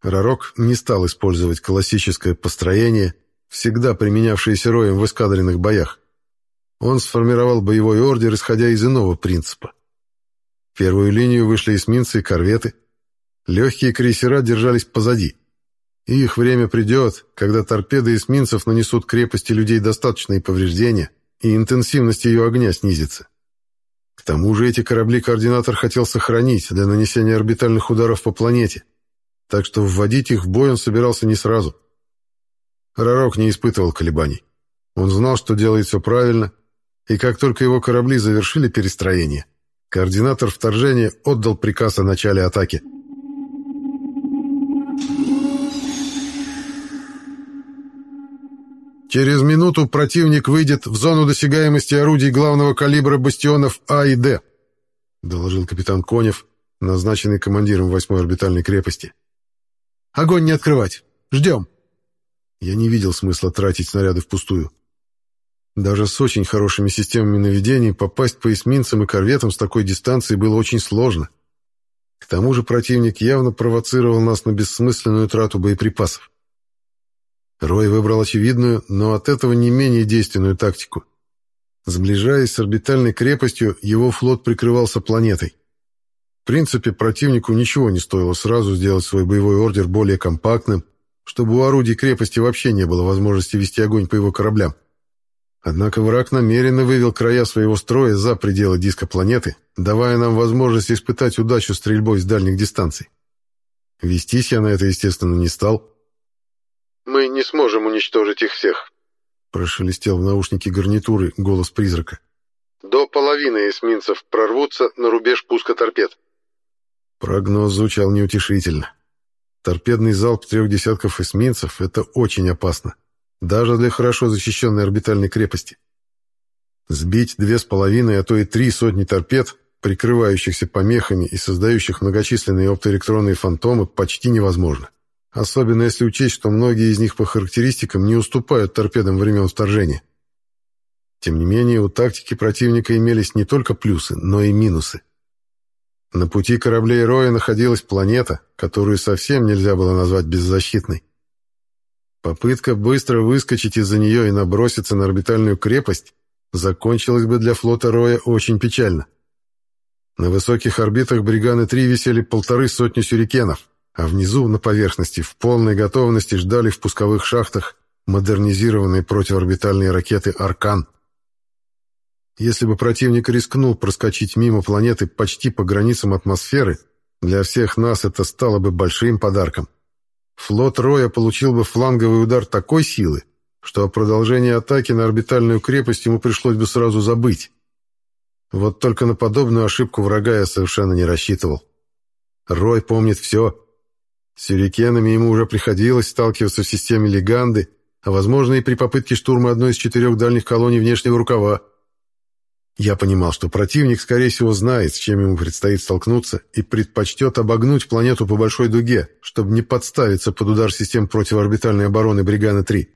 Ророк не стал использовать классическое построение, всегда применявшееся роем в эскадренных боях. Он сформировал боевой ордер, исходя из иного принципа. В первую линию вышли эсминцы и корветы. Легкие крейсера держались позади. Их время придет, когда торпеды эсминцев нанесут крепости людей достаточные повреждения, и интенсивность ее огня снизится. К тому же эти корабли координатор хотел сохранить для нанесения орбитальных ударов по планете, так что вводить их в бой он собирался не сразу. Ророк не испытывал колебаний. Он знал, что делает все правильно, и как только его корабли завершили перестроение, координатор вторжения отдал приказ о начале атаки. Через минуту противник выйдет в зону досягаемости орудий главного калибра бастионов А и Д, доложил капитан Конев, назначенный командиром восьмой орбитальной крепости. Огонь не открывать. Ждем. Я не видел смысла тратить снаряды впустую. Даже с очень хорошими системами наведения попасть по эсминцам и корветам с такой дистанции было очень сложно. К тому же противник явно провоцировал нас на бессмысленную трату боеприпасов. Рой выбрал очевидную, но от этого не менее действенную тактику. Сближаясь с орбитальной крепостью, его флот прикрывался планетой. В принципе, противнику ничего не стоило сразу сделать свой боевой ордер более компактным, чтобы у орудий крепости вообще не было возможности вести огонь по его кораблям. Однако враг намеренно вывел края своего строя за пределы диска планеты, давая нам возможность испытать удачу стрельбой с дальних дистанций. Вестись я на это, естественно, не стал. «Мы не сможем уничтожить их всех», — прошелестел в наушнике гарнитуры голос призрака. «До половины эсминцев прорвутся на рубеж пуска торпед». Прогноз звучал неутешительно. Торпедный залп трех десятков эсминцев — это очень опасно, даже для хорошо защищенной орбитальной крепости. Сбить две с половиной, а то и три сотни торпед, прикрывающихся помехами и создающих многочисленные оптоэлектронные фантомы, почти невозможно. Особенно если учесть, что многие из них по характеристикам не уступают торпедам времен вторжения. Тем не менее, у тактики противника имелись не только плюсы, но и минусы. На пути кораблей Роя находилась планета, которую совсем нельзя было назвать беззащитной. Попытка быстро выскочить из-за нее и наброситься на орбитальную крепость закончилась бы для флота Роя очень печально. На высоких орбитах Бриганы-3 висели полторы сотни сюрикенов, а внизу, на поверхности, в полной готовности ждали в пусковых шахтах модернизированные противоорбитальные ракеты «Аркан». Если бы противник рискнул проскочить мимо планеты почти по границам атмосферы, для всех нас это стало бы большим подарком. Флот Роя получил бы фланговый удар такой силы, что о продолжении атаки на орбитальную крепость ему пришлось бы сразу забыть. Вот только на подобную ошибку врага я совершенно не рассчитывал. Рой помнит все. С сюрикенами ему уже приходилось сталкиваться в системе Леганды, а возможно и при попытке штурма одной из четырех дальних колоний внешнего рукава. Я понимал, что противник, скорее всего, знает, с чем ему предстоит столкнуться, и предпочтет обогнуть планету по большой дуге, чтобы не подставиться под удар систем противоорбитальной обороны Бригана-3.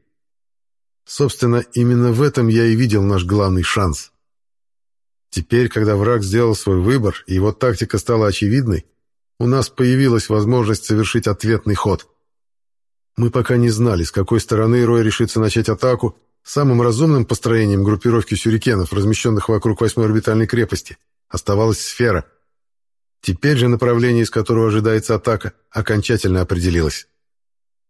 Собственно, именно в этом я и видел наш главный шанс. Теперь, когда враг сделал свой выбор, и его тактика стала очевидной, у нас появилась возможность совершить ответный ход. Мы пока не знали, с какой стороны Рой решится начать атаку, Самым разумным построением группировки сюрикенов, размещенных вокруг восьмой орбитальной крепости, оставалась сфера. Теперь же направление, из которого ожидается атака, окончательно определилось.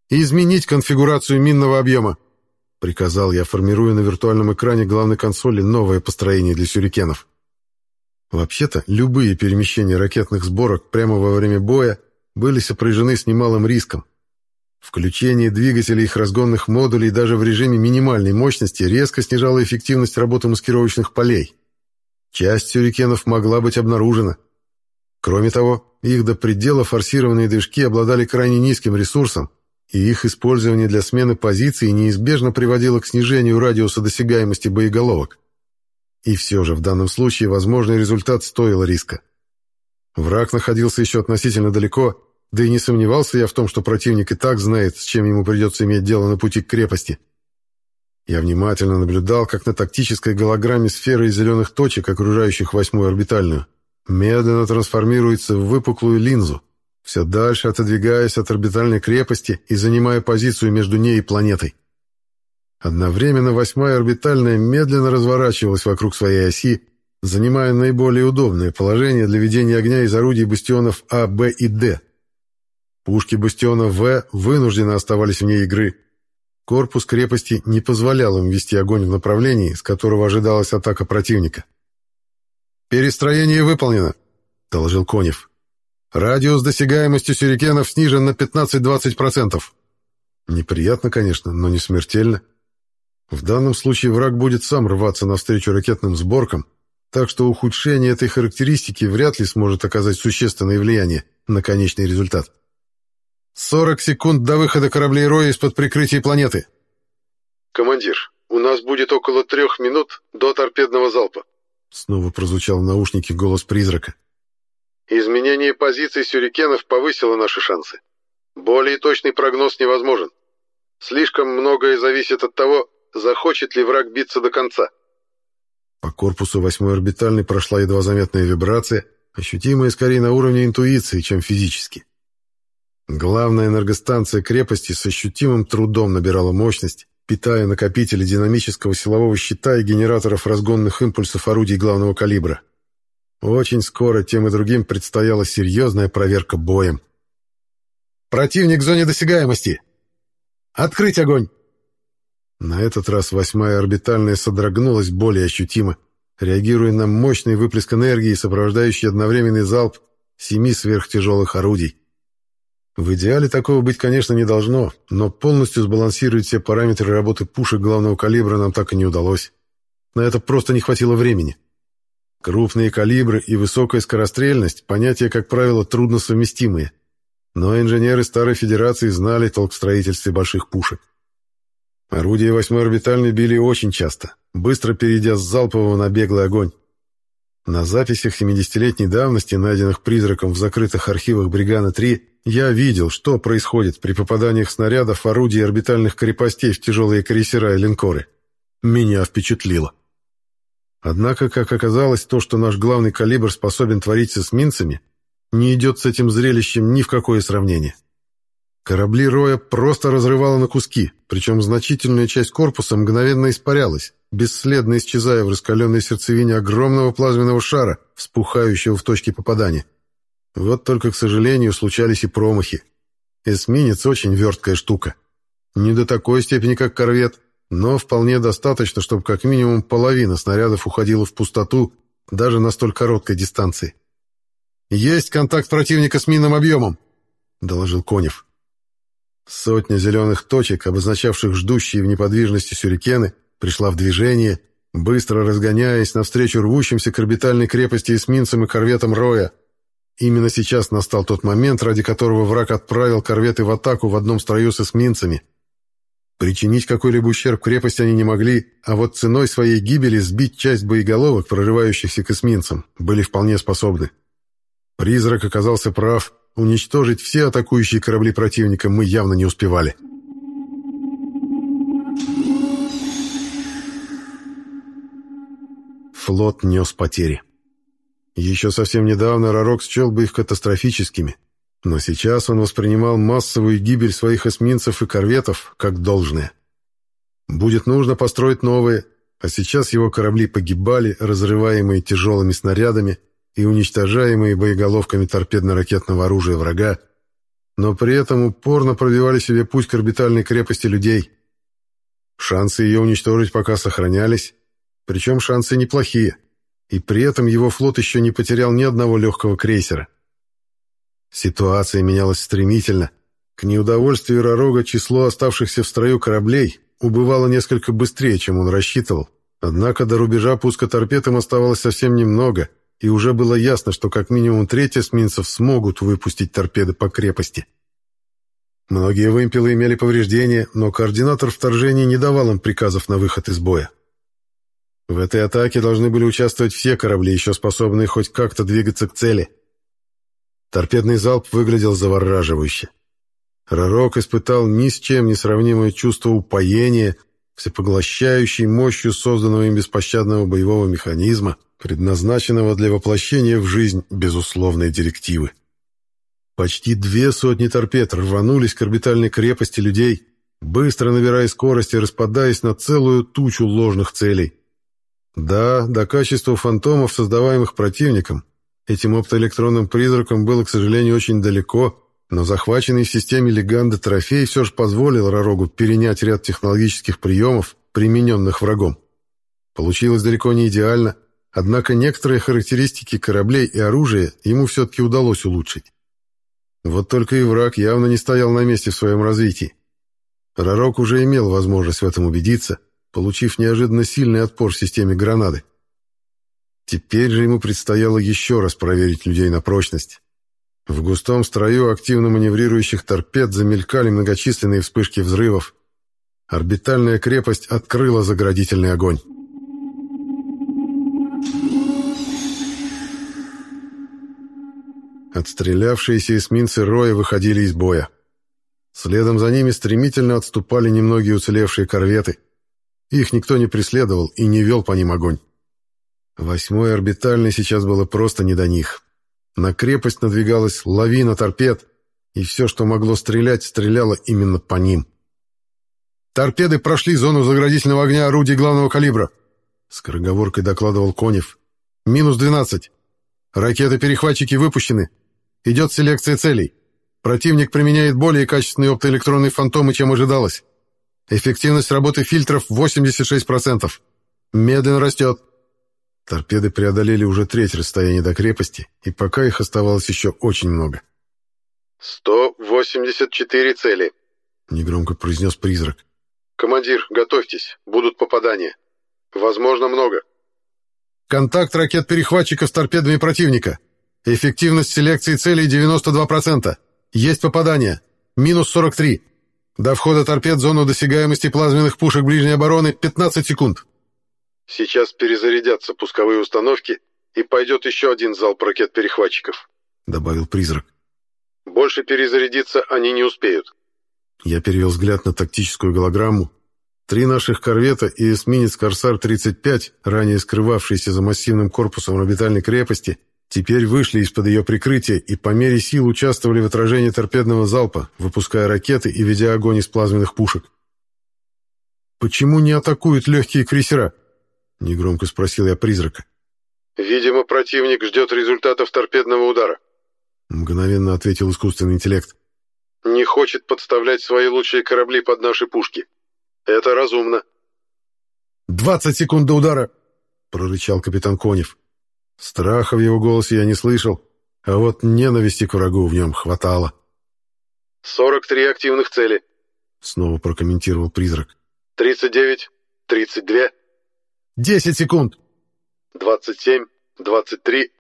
«Изменить конфигурацию минного объема», — приказал я, формируя на виртуальном экране главной консоли новое построение для сюрикенов. Вообще-то, любые перемещения ракетных сборок прямо во время боя были сопряжены с немалым риском, Включение двигателей их разгонных модулей даже в режиме минимальной мощности резко снижало эффективность работы маскировочных полей. Часть сюрикенов могла быть обнаружена. Кроме того, их до предела форсированные движки обладали крайне низким ресурсом, и их использование для смены позиции неизбежно приводило к снижению радиуса досягаемости боеголовок. И все же в данном случае возможный результат стоил риска. Враг находился еще относительно далеко, да и не сомневался я в том, что противник и так знает, с чем ему придется иметь дело на пути к крепости. Я внимательно наблюдал, как на тактической голограмме сферы из зеленых точек, окружающих восьмую орбитальную, медленно трансформируется в выпуклую линзу, все дальше отодвигаясь от орбитальной крепости и занимая позицию между ней и планетой. Одновременно восьмая орбитальная медленно разворачивалась вокруг своей оси, занимая наиболее удобное положение для ведения огня из орудий бастионов А, Б и Д. Пушки бастиона В вынужденно оставались вне игры. Корпус крепости не позволял им вести огонь в направлении, с которого ожидалась атака противника. «Перестроение выполнено», — доложил Конев. «Радиус досягаемости сюрикенов снижен на 15-20%. Неприятно, конечно, но не смертельно. В данном случае враг будет сам рваться навстречу ракетным сборкам, так что ухудшение этой характеристики вряд ли сможет оказать существенное влияние на конечный результат. 40 секунд до выхода кораблей Роя из-под прикрытия планеты. «Командир, у нас будет около трех минут до торпедного залпа», снова прозвучал в наушнике голос призрака. «Изменение позиций сюрикенов повысило наши шансы. Более точный прогноз невозможен. Слишком многое зависит от того, захочет ли враг биться до конца. По корпусу восьмой орбитальной прошла едва заметная вибрация, ощутимая скорее на уровне интуиции, чем физически. Главная энергостанция крепости с ощутимым трудом набирала мощность, питая накопители динамического силового щита и генераторов разгонных импульсов орудий главного калибра. Очень скоро тем и другим предстояла серьезная проверка боем. «Противник в зоне досягаемости! Открыть огонь!» На этот раз восьмая орбитальная содрогнулась более ощутимо, реагируя на мощный выплеск энергии, сопровождающий одновременный залп семи сверхтяжелых орудий. В идеале такого быть, конечно, не должно, но полностью сбалансировать все параметры работы пушек главного калибра нам так и не удалось. На это просто не хватило времени. Крупные калибры и высокая скорострельность – понятия, как правило, трудно совместимые. Но инженеры Старой Федерации знали толк в строительстве больших пушек. Орудия восьмой орбитальной били очень часто, быстро перейдя с залпового на беглый огонь. На записях 70-летней давности, найденных призраком в закрытых архивах Бригана-3, я видел, что происходит при попаданиях снарядов орудий орбитальных крепостей в тяжелые крейсера и линкоры. Меня впечатлило. Однако, как оказалось, то, что наш главный калибр способен творить с эсминцами, не идет с этим зрелищем ни в какое сравнение. Корабли Роя просто разрывало на куски, причем значительная часть корпуса мгновенно испарялась, бесследно исчезая в раскаленной сердцевине огромного плазменного шара, вспухающего в точке попадания. Вот только, к сожалению, случались и промахи. Эсминец очень верткая штука. Не до такой степени, как корвет, но вполне достаточно, чтобы как минимум половина снарядов уходила в пустоту даже на столь короткой дистанции. «Есть контакт противника с минным объемом», — доложил Конев. Сотня зеленых точек, обозначавших ждущие в неподвижности сюрикены, пришла в движение, быстро разгоняясь навстречу рвущимся к орбитальной крепости эсминцам и корветам Роя. Именно сейчас настал тот момент, ради которого враг отправил корветы в атаку в одном строю с эсминцами. Причинить какой-либо ущерб крепости они не могли, а вот ценой своей гибели сбить часть боеголовок, прорывающихся к эсминцам, были вполне способны. Призрак оказался прав — Уничтожить все атакующие корабли противника мы явно не успевали. Флот нес потери. Еще совсем недавно Ророк счел бы их катастрофическими, но сейчас он воспринимал массовую гибель своих эсминцев и корветов как должное. Будет нужно построить новые, а сейчас его корабли погибали, разрываемые тяжелыми снарядами, и уничтожаемые боеголовками торпедно-ракетного оружия врага, но при этом упорно пробивали себе путь к орбитальной крепости людей. Шансы ее уничтожить пока сохранялись, причем шансы неплохие, и при этом его флот еще не потерял ни одного легкого крейсера. Ситуация менялась стремительно. К неудовольствию Ророга число оставшихся в строю кораблей убывало несколько быстрее, чем он рассчитывал, однако до рубежа пуска торпед им оставалось совсем немного — и уже было ясно, что как минимум треть эсминцев смогут выпустить торпеды по крепости. Многие вымпелы имели повреждения, но координатор вторжения не давал им приказов на выход из боя. В этой атаке должны были участвовать все корабли, еще способные хоть как-то двигаться к цели. Торпедный залп выглядел завораживающе. Ророк испытал ни с чем не сравнимое чувство упоения, всепоглощающей мощью созданного им беспощадного боевого механизма, предназначенного для воплощения в жизнь безусловной директивы. Почти две сотни торпед рванулись к орбитальной крепости людей, быстро набирая скорость и распадаясь на целую тучу ложных целей. Да, до качества фантомов, создаваемых противником, этим оптоэлектронным призраком было, к сожалению, очень далеко, но захваченный в системе Леганда трофей все же позволил Ророгу перенять ряд технологических приемов, примененных врагом. Получилось далеко не идеально, однако некоторые характеристики кораблей и оружия ему все-таки удалось улучшить. Вот только и враг явно не стоял на месте в своем развитии. Ророк уже имел возможность в этом убедиться, получив неожиданно сильный отпор в системе гранаты. Теперь же ему предстояло еще раз проверить людей на прочность. В густом строю активно маневрирующих торпед замелькали многочисленные вспышки взрывов. Орбитальная крепость открыла заградительный огонь. Отстрелявшиеся эсминцы Роя выходили из боя. Следом за ними стремительно отступали немногие уцелевшие корветы. Их никто не преследовал и не вел по ним огонь. Восьмой орбитальный сейчас было просто не до них. На крепость надвигалась лавина торпед, и все, что могло стрелять, стреляло именно по ним. «Торпеды прошли зону заградительного огня орудий главного калибра», — скороговоркой докладывал Конев. «Минус двенадцать. Ракеты-перехватчики выпущены. Идет селекция целей. Противник применяет более качественные оптоэлектронные фантомы, чем ожидалось. Эффективность работы фильтров 86%. Медленно растет. Торпеды преодолели уже треть расстояния до крепости, и пока их оставалось еще очень много. «184 цели», — негромко произнес призрак. «Командир, готовьтесь, будут попадания. Возможно, много». «Контакт ракет-перехватчиков с торпедами противника. Эффективность селекции целей 92%. Есть попадание. Минус 43. До входа торпед в зону досягаемости плазменных пушек ближней обороны 15 секунд. Сейчас перезарядятся пусковые установки, и пойдет еще один залп ракет-перехватчиков», — добавил призрак. «Больше перезарядиться они не успеют». Я перевел взгляд на тактическую голограмму. Три наших корвета и эсминец «Корсар-35», ранее скрывавшиеся за массивным корпусом орбитальной крепости, теперь вышли из-под ее прикрытия и по мере сил участвовали в отражении торпедного залпа, выпуская ракеты и ведя огонь из плазменных пушек. «Почему не атакуют легкие крейсера?» — негромко спросил я призрака. «Видимо, противник ждет результатов торпедного удара», — мгновенно ответил искусственный интеллект. «Не хочет подставлять свои лучшие корабли под наши пушки. Это разумно». «Двадцать секунд до удара!» — прорычал капитан Конев. Страха в его голосе я не слышал, а вот ненависти к врагу в нем хватало. «Сорок три активных цели», — снова прокомментировал призрак. «Тридцать девять, тридцать две». «Десять секунд». «Двадцать семь, двадцать три».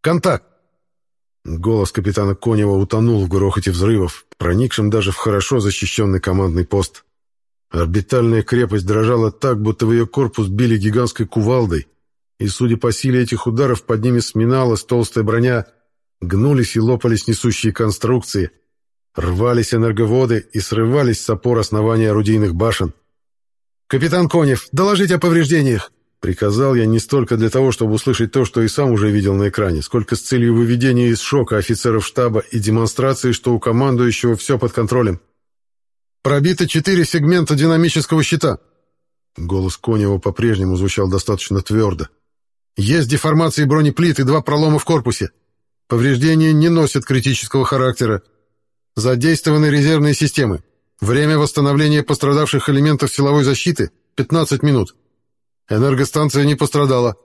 «Контакт». Голос капитана Конева утонул в грохоте взрывов, проникшем даже в хорошо защищенный командный пост. Орбитальная крепость дрожала так, будто в ее корпус били гигантской кувалдой, и, судя по силе этих ударов, под ними сминалась толстая броня, гнулись и лопались несущие конструкции, рвались энерговоды и срывались с опор основания орудийных башен. «Капитан Конев, доложить о повреждениях!» Приказал я не столько для того, чтобы услышать то, что и сам уже видел на экране, сколько с целью выведения из шока офицеров штаба и демонстрации, что у командующего все под контролем. «Пробито четыре сегмента динамического щита!» Голос Конева по-прежнему звучал достаточно твердо. Есть деформации бронеплит и два пролома в корпусе. Повреждения не носят критического характера. Задействованы резервные системы. Время восстановления пострадавших элементов силовой защиты — 15 минут. Энергостанция не пострадала.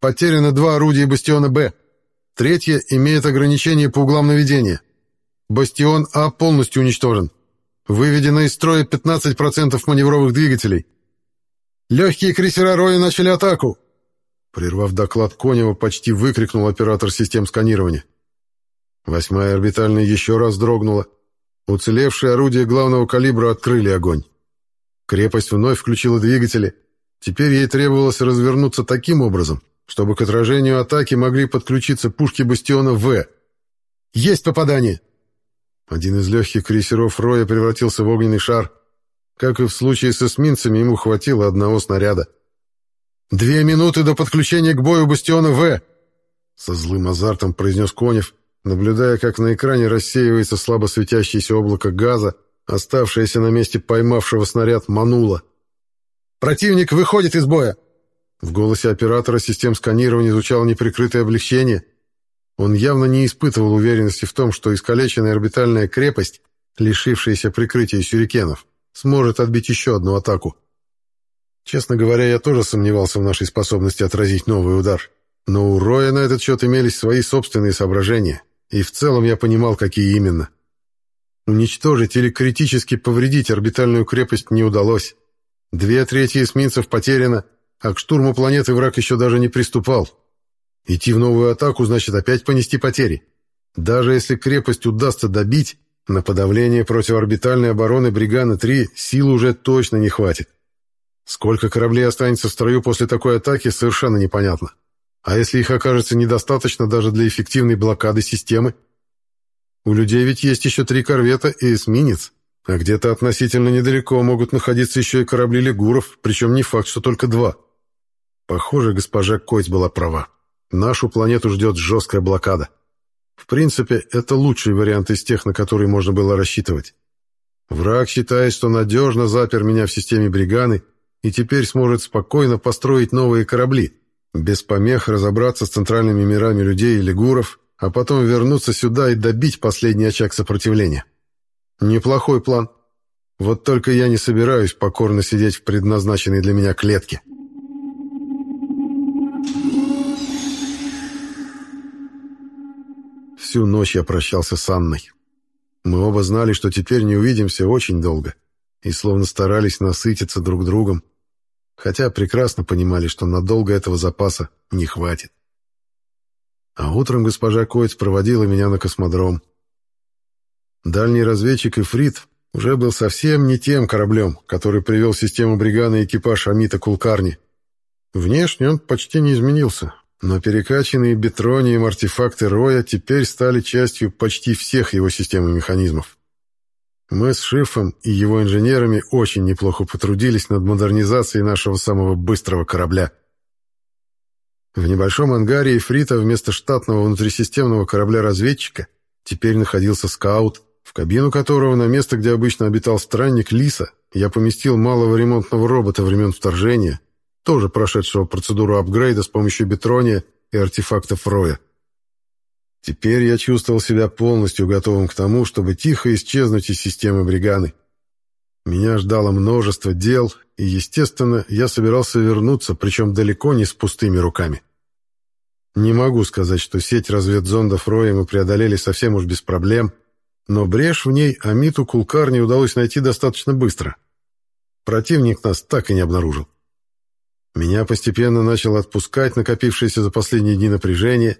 Потеряно два орудия бастиона «Б». Третье имеет ограничение по углам наведения. Бастион А полностью уничтожен. Выведено из строя 15% маневровых двигателей. Легкие крейсера Роя начали атаку. Прервав доклад Конева, почти выкрикнул оператор систем сканирования. Восьмая орбитальная еще раз дрогнула. Уцелевшие орудия главного калибра открыли огонь. Крепость вновь включила двигатели. Теперь ей требовалось развернуться таким образом, чтобы к отражению атаки могли подключиться пушки бастиона В. «Есть попадание!» Один из легких крейсеров Роя превратился в огненный шар. Как и в случае с эсминцами, ему хватило одного снаряда. «Две минуты до подключения к бою бастиона В!» Со злым азартом произнес Конев, наблюдая, как на экране рассеивается слабо светящееся облако газа, оставшаяся на месте поймавшего снаряд, манула. «Противник выходит из боя!» В голосе оператора систем сканирования звучало неприкрытое облегчение. Он явно не испытывал уверенности в том, что искалеченная орбитальная крепость, лишившаяся прикрытия сюрикенов, сможет отбить еще одну атаку. Честно говоря, я тоже сомневался в нашей способности отразить новый удар. Но у Роя на этот счет имелись свои собственные соображения, и в целом я понимал, какие именно. Уничтожить или критически повредить орбитальную крепость не удалось. Две трети эсминцев потеряно, а к штурму планеты враг еще даже не приступал. Идти в новую атаку значит опять понести потери. Даже если крепость удастся добить, на подавление противоорбитальной обороны Бригана-3 сил уже точно не хватит. Сколько кораблей останется в строю после такой атаки, совершенно непонятно. А если их окажется недостаточно даже для эффективной блокады системы? У людей ведь есть еще три корвета и эсминец, а где-то относительно недалеко могут находиться еще и корабли лигуров, причем не факт, что только два. Похоже, госпожа Койц была права. Нашу планету ждет жесткая блокада. В принципе, это лучший вариант из тех, на которые можно было рассчитывать. Враг считает, что надежно запер меня в системе Бриганы и теперь сможет спокойно построить новые корабли, без помех разобраться с центральными мирами людей и лигуров, а потом вернуться сюда и добить последний очаг сопротивления. Неплохой план. Вот только я не собираюсь покорно сидеть в предназначенной для меня клетке. Всю ночь я прощался с Анной. Мы оба знали, что теперь не увидимся очень долго, и словно старались насытиться друг другом, хотя прекрасно понимали, что надолго этого запаса не хватит. А утром госпожа Койц проводила меня на космодром. Дальний разведчик Ифрит уже был совсем не тем кораблем, который привел систему бриганы экипаж Амита Кулкарни. Внешне он почти не изменился, но перекачанные бетронием артефакты Роя теперь стали частью почти всех его систем и механизмов. Мы с Шифом и его инженерами очень неплохо потрудились над модернизацией нашего самого быстрого корабля. В небольшом ангаре Эфрита вместо штатного внутрисистемного корабля-разведчика теперь находился скаут, в кабину которого на место, где обычно обитал странник Лиса, я поместил малого ремонтного робота времен вторжения, тоже прошедшего процедуру апгрейда с помощью бетрония и артефактов Роя. Теперь я чувствовал себя полностью готовым к тому, чтобы тихо исчезнуть из системы бриганы. Меня ждало множество дел, и, естественно, я собирался вернуться, причем далеко не с пустыми руками. Не могу сказать, что сеть разведзондов Роя мы преодолели совсем уж без проблем, но брешь в ней Амиту Кулкарни удалось найти достаточно быстро. Противник нас так и не обнаружил. Меня постепенно начал отпускать накопившееся за последние дни напряжение,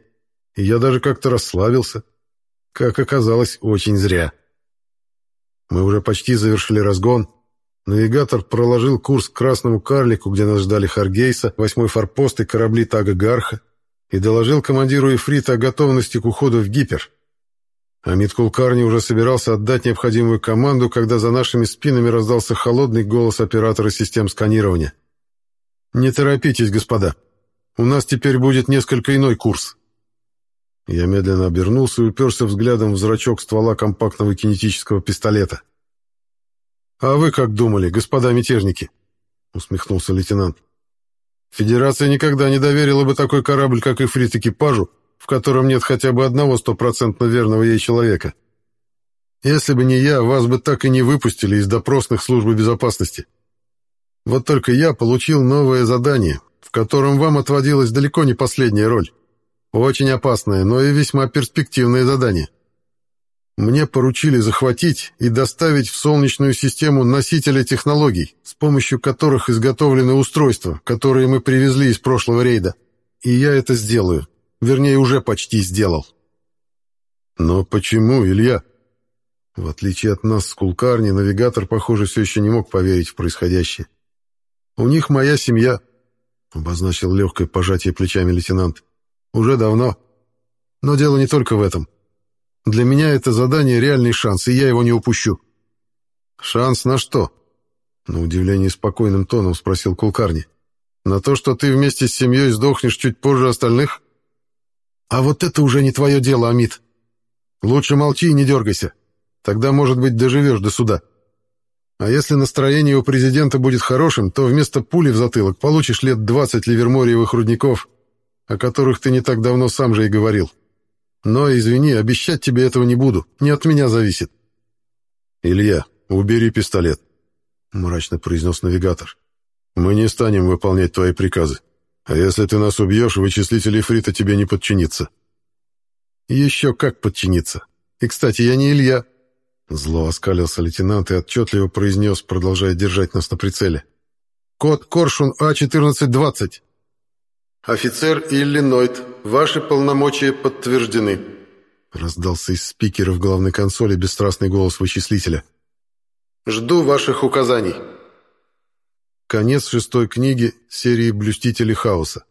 и я даже как-то расслабился. Как оказалось, очень зря. Мы уже почти завершили разгон. Навигатор проложил курс к Красному Карлику, где нас ждали Харгейса, восьмой форпост и корабли Тага Гарха, и доложил командиру Эфрита о готовности к уходу в Гипер. Амид Кулкарни уже собирался отдать необходимую команду, когда за нашими спинами раздался холодный голос оператора систем сканирования. «Не торопитесь, господа. У нас теперь будет несколько иной курс». Я медленно обернулся и уперся взглядом в зрачок ствола компактного кинетического пистолета. «А вы как думали, господа мятежники?» — усмехнулся лейтенант. «Федерация никогда не доверила бы такой корабль, как Ифрит, экипажу, в котором нет хотя бы одного стопроцентно верного ей человека. Если бы не я, вас бы так и не выпустили из допросных службы безопасности. Вот только я получил новое задание, в котором вам отводилась далеко не последняя роль». Очень опасное, но и весьма перспективное задание. Мне поручили захватить и доставить в Солнечную систему носителя технологий, с помощью которых изготовлены устройства, которые мы привезли из прошлого рейда. И я это сделаю. Вернее, уже почти сделал. Но почему, Илья? В отличие от нас с Кулкарни, навигатор, похоже, все еще не мог поверить в происходящее. У них моя семья, обозначил легкое пожатие плечами лейтенант. Уже давно. Но дело не только в этом. Для меня это задание реальный шанс, и я его не упущу. Шанс на что? На удивление спокойным тоном спросил Кулкарни. На то, что ты вместе с семьей сдохнешь чуть позже остальных? А вот это уже не твое дело, Амит. Лучше молчи и не дергайся. Тогда, может быть, доживешь до суда. А если настроение у президента будет хорошим, то вместо пули в затылок получишь лет 20 ливермориевых рудников, о которых ты не так давно сам же и говорил. Но, извини, обещать тебе этого не буду, не от меня зависит. «Илья, убери пистолет», — мрачно произнес навигатор. «Мы не станем выполнять твои приказы. А если ты нас убьешь, вычислитель Ифрита тебе не подчинится». «Еще как подчиниться. И, кстати, я не Илья». Зло оскалился лейтенант и отчетливо произнес, продолжая держать нас на прицеле. «Код Коршун А-1420». «Офицер Иллинойт, ваши полномочия подтверждены», — раздался из спикера в главной консоли бесстрастный голос вычислителя. «Жду ваших указаний». Конец шестой книги серии «Блюстители хаоса».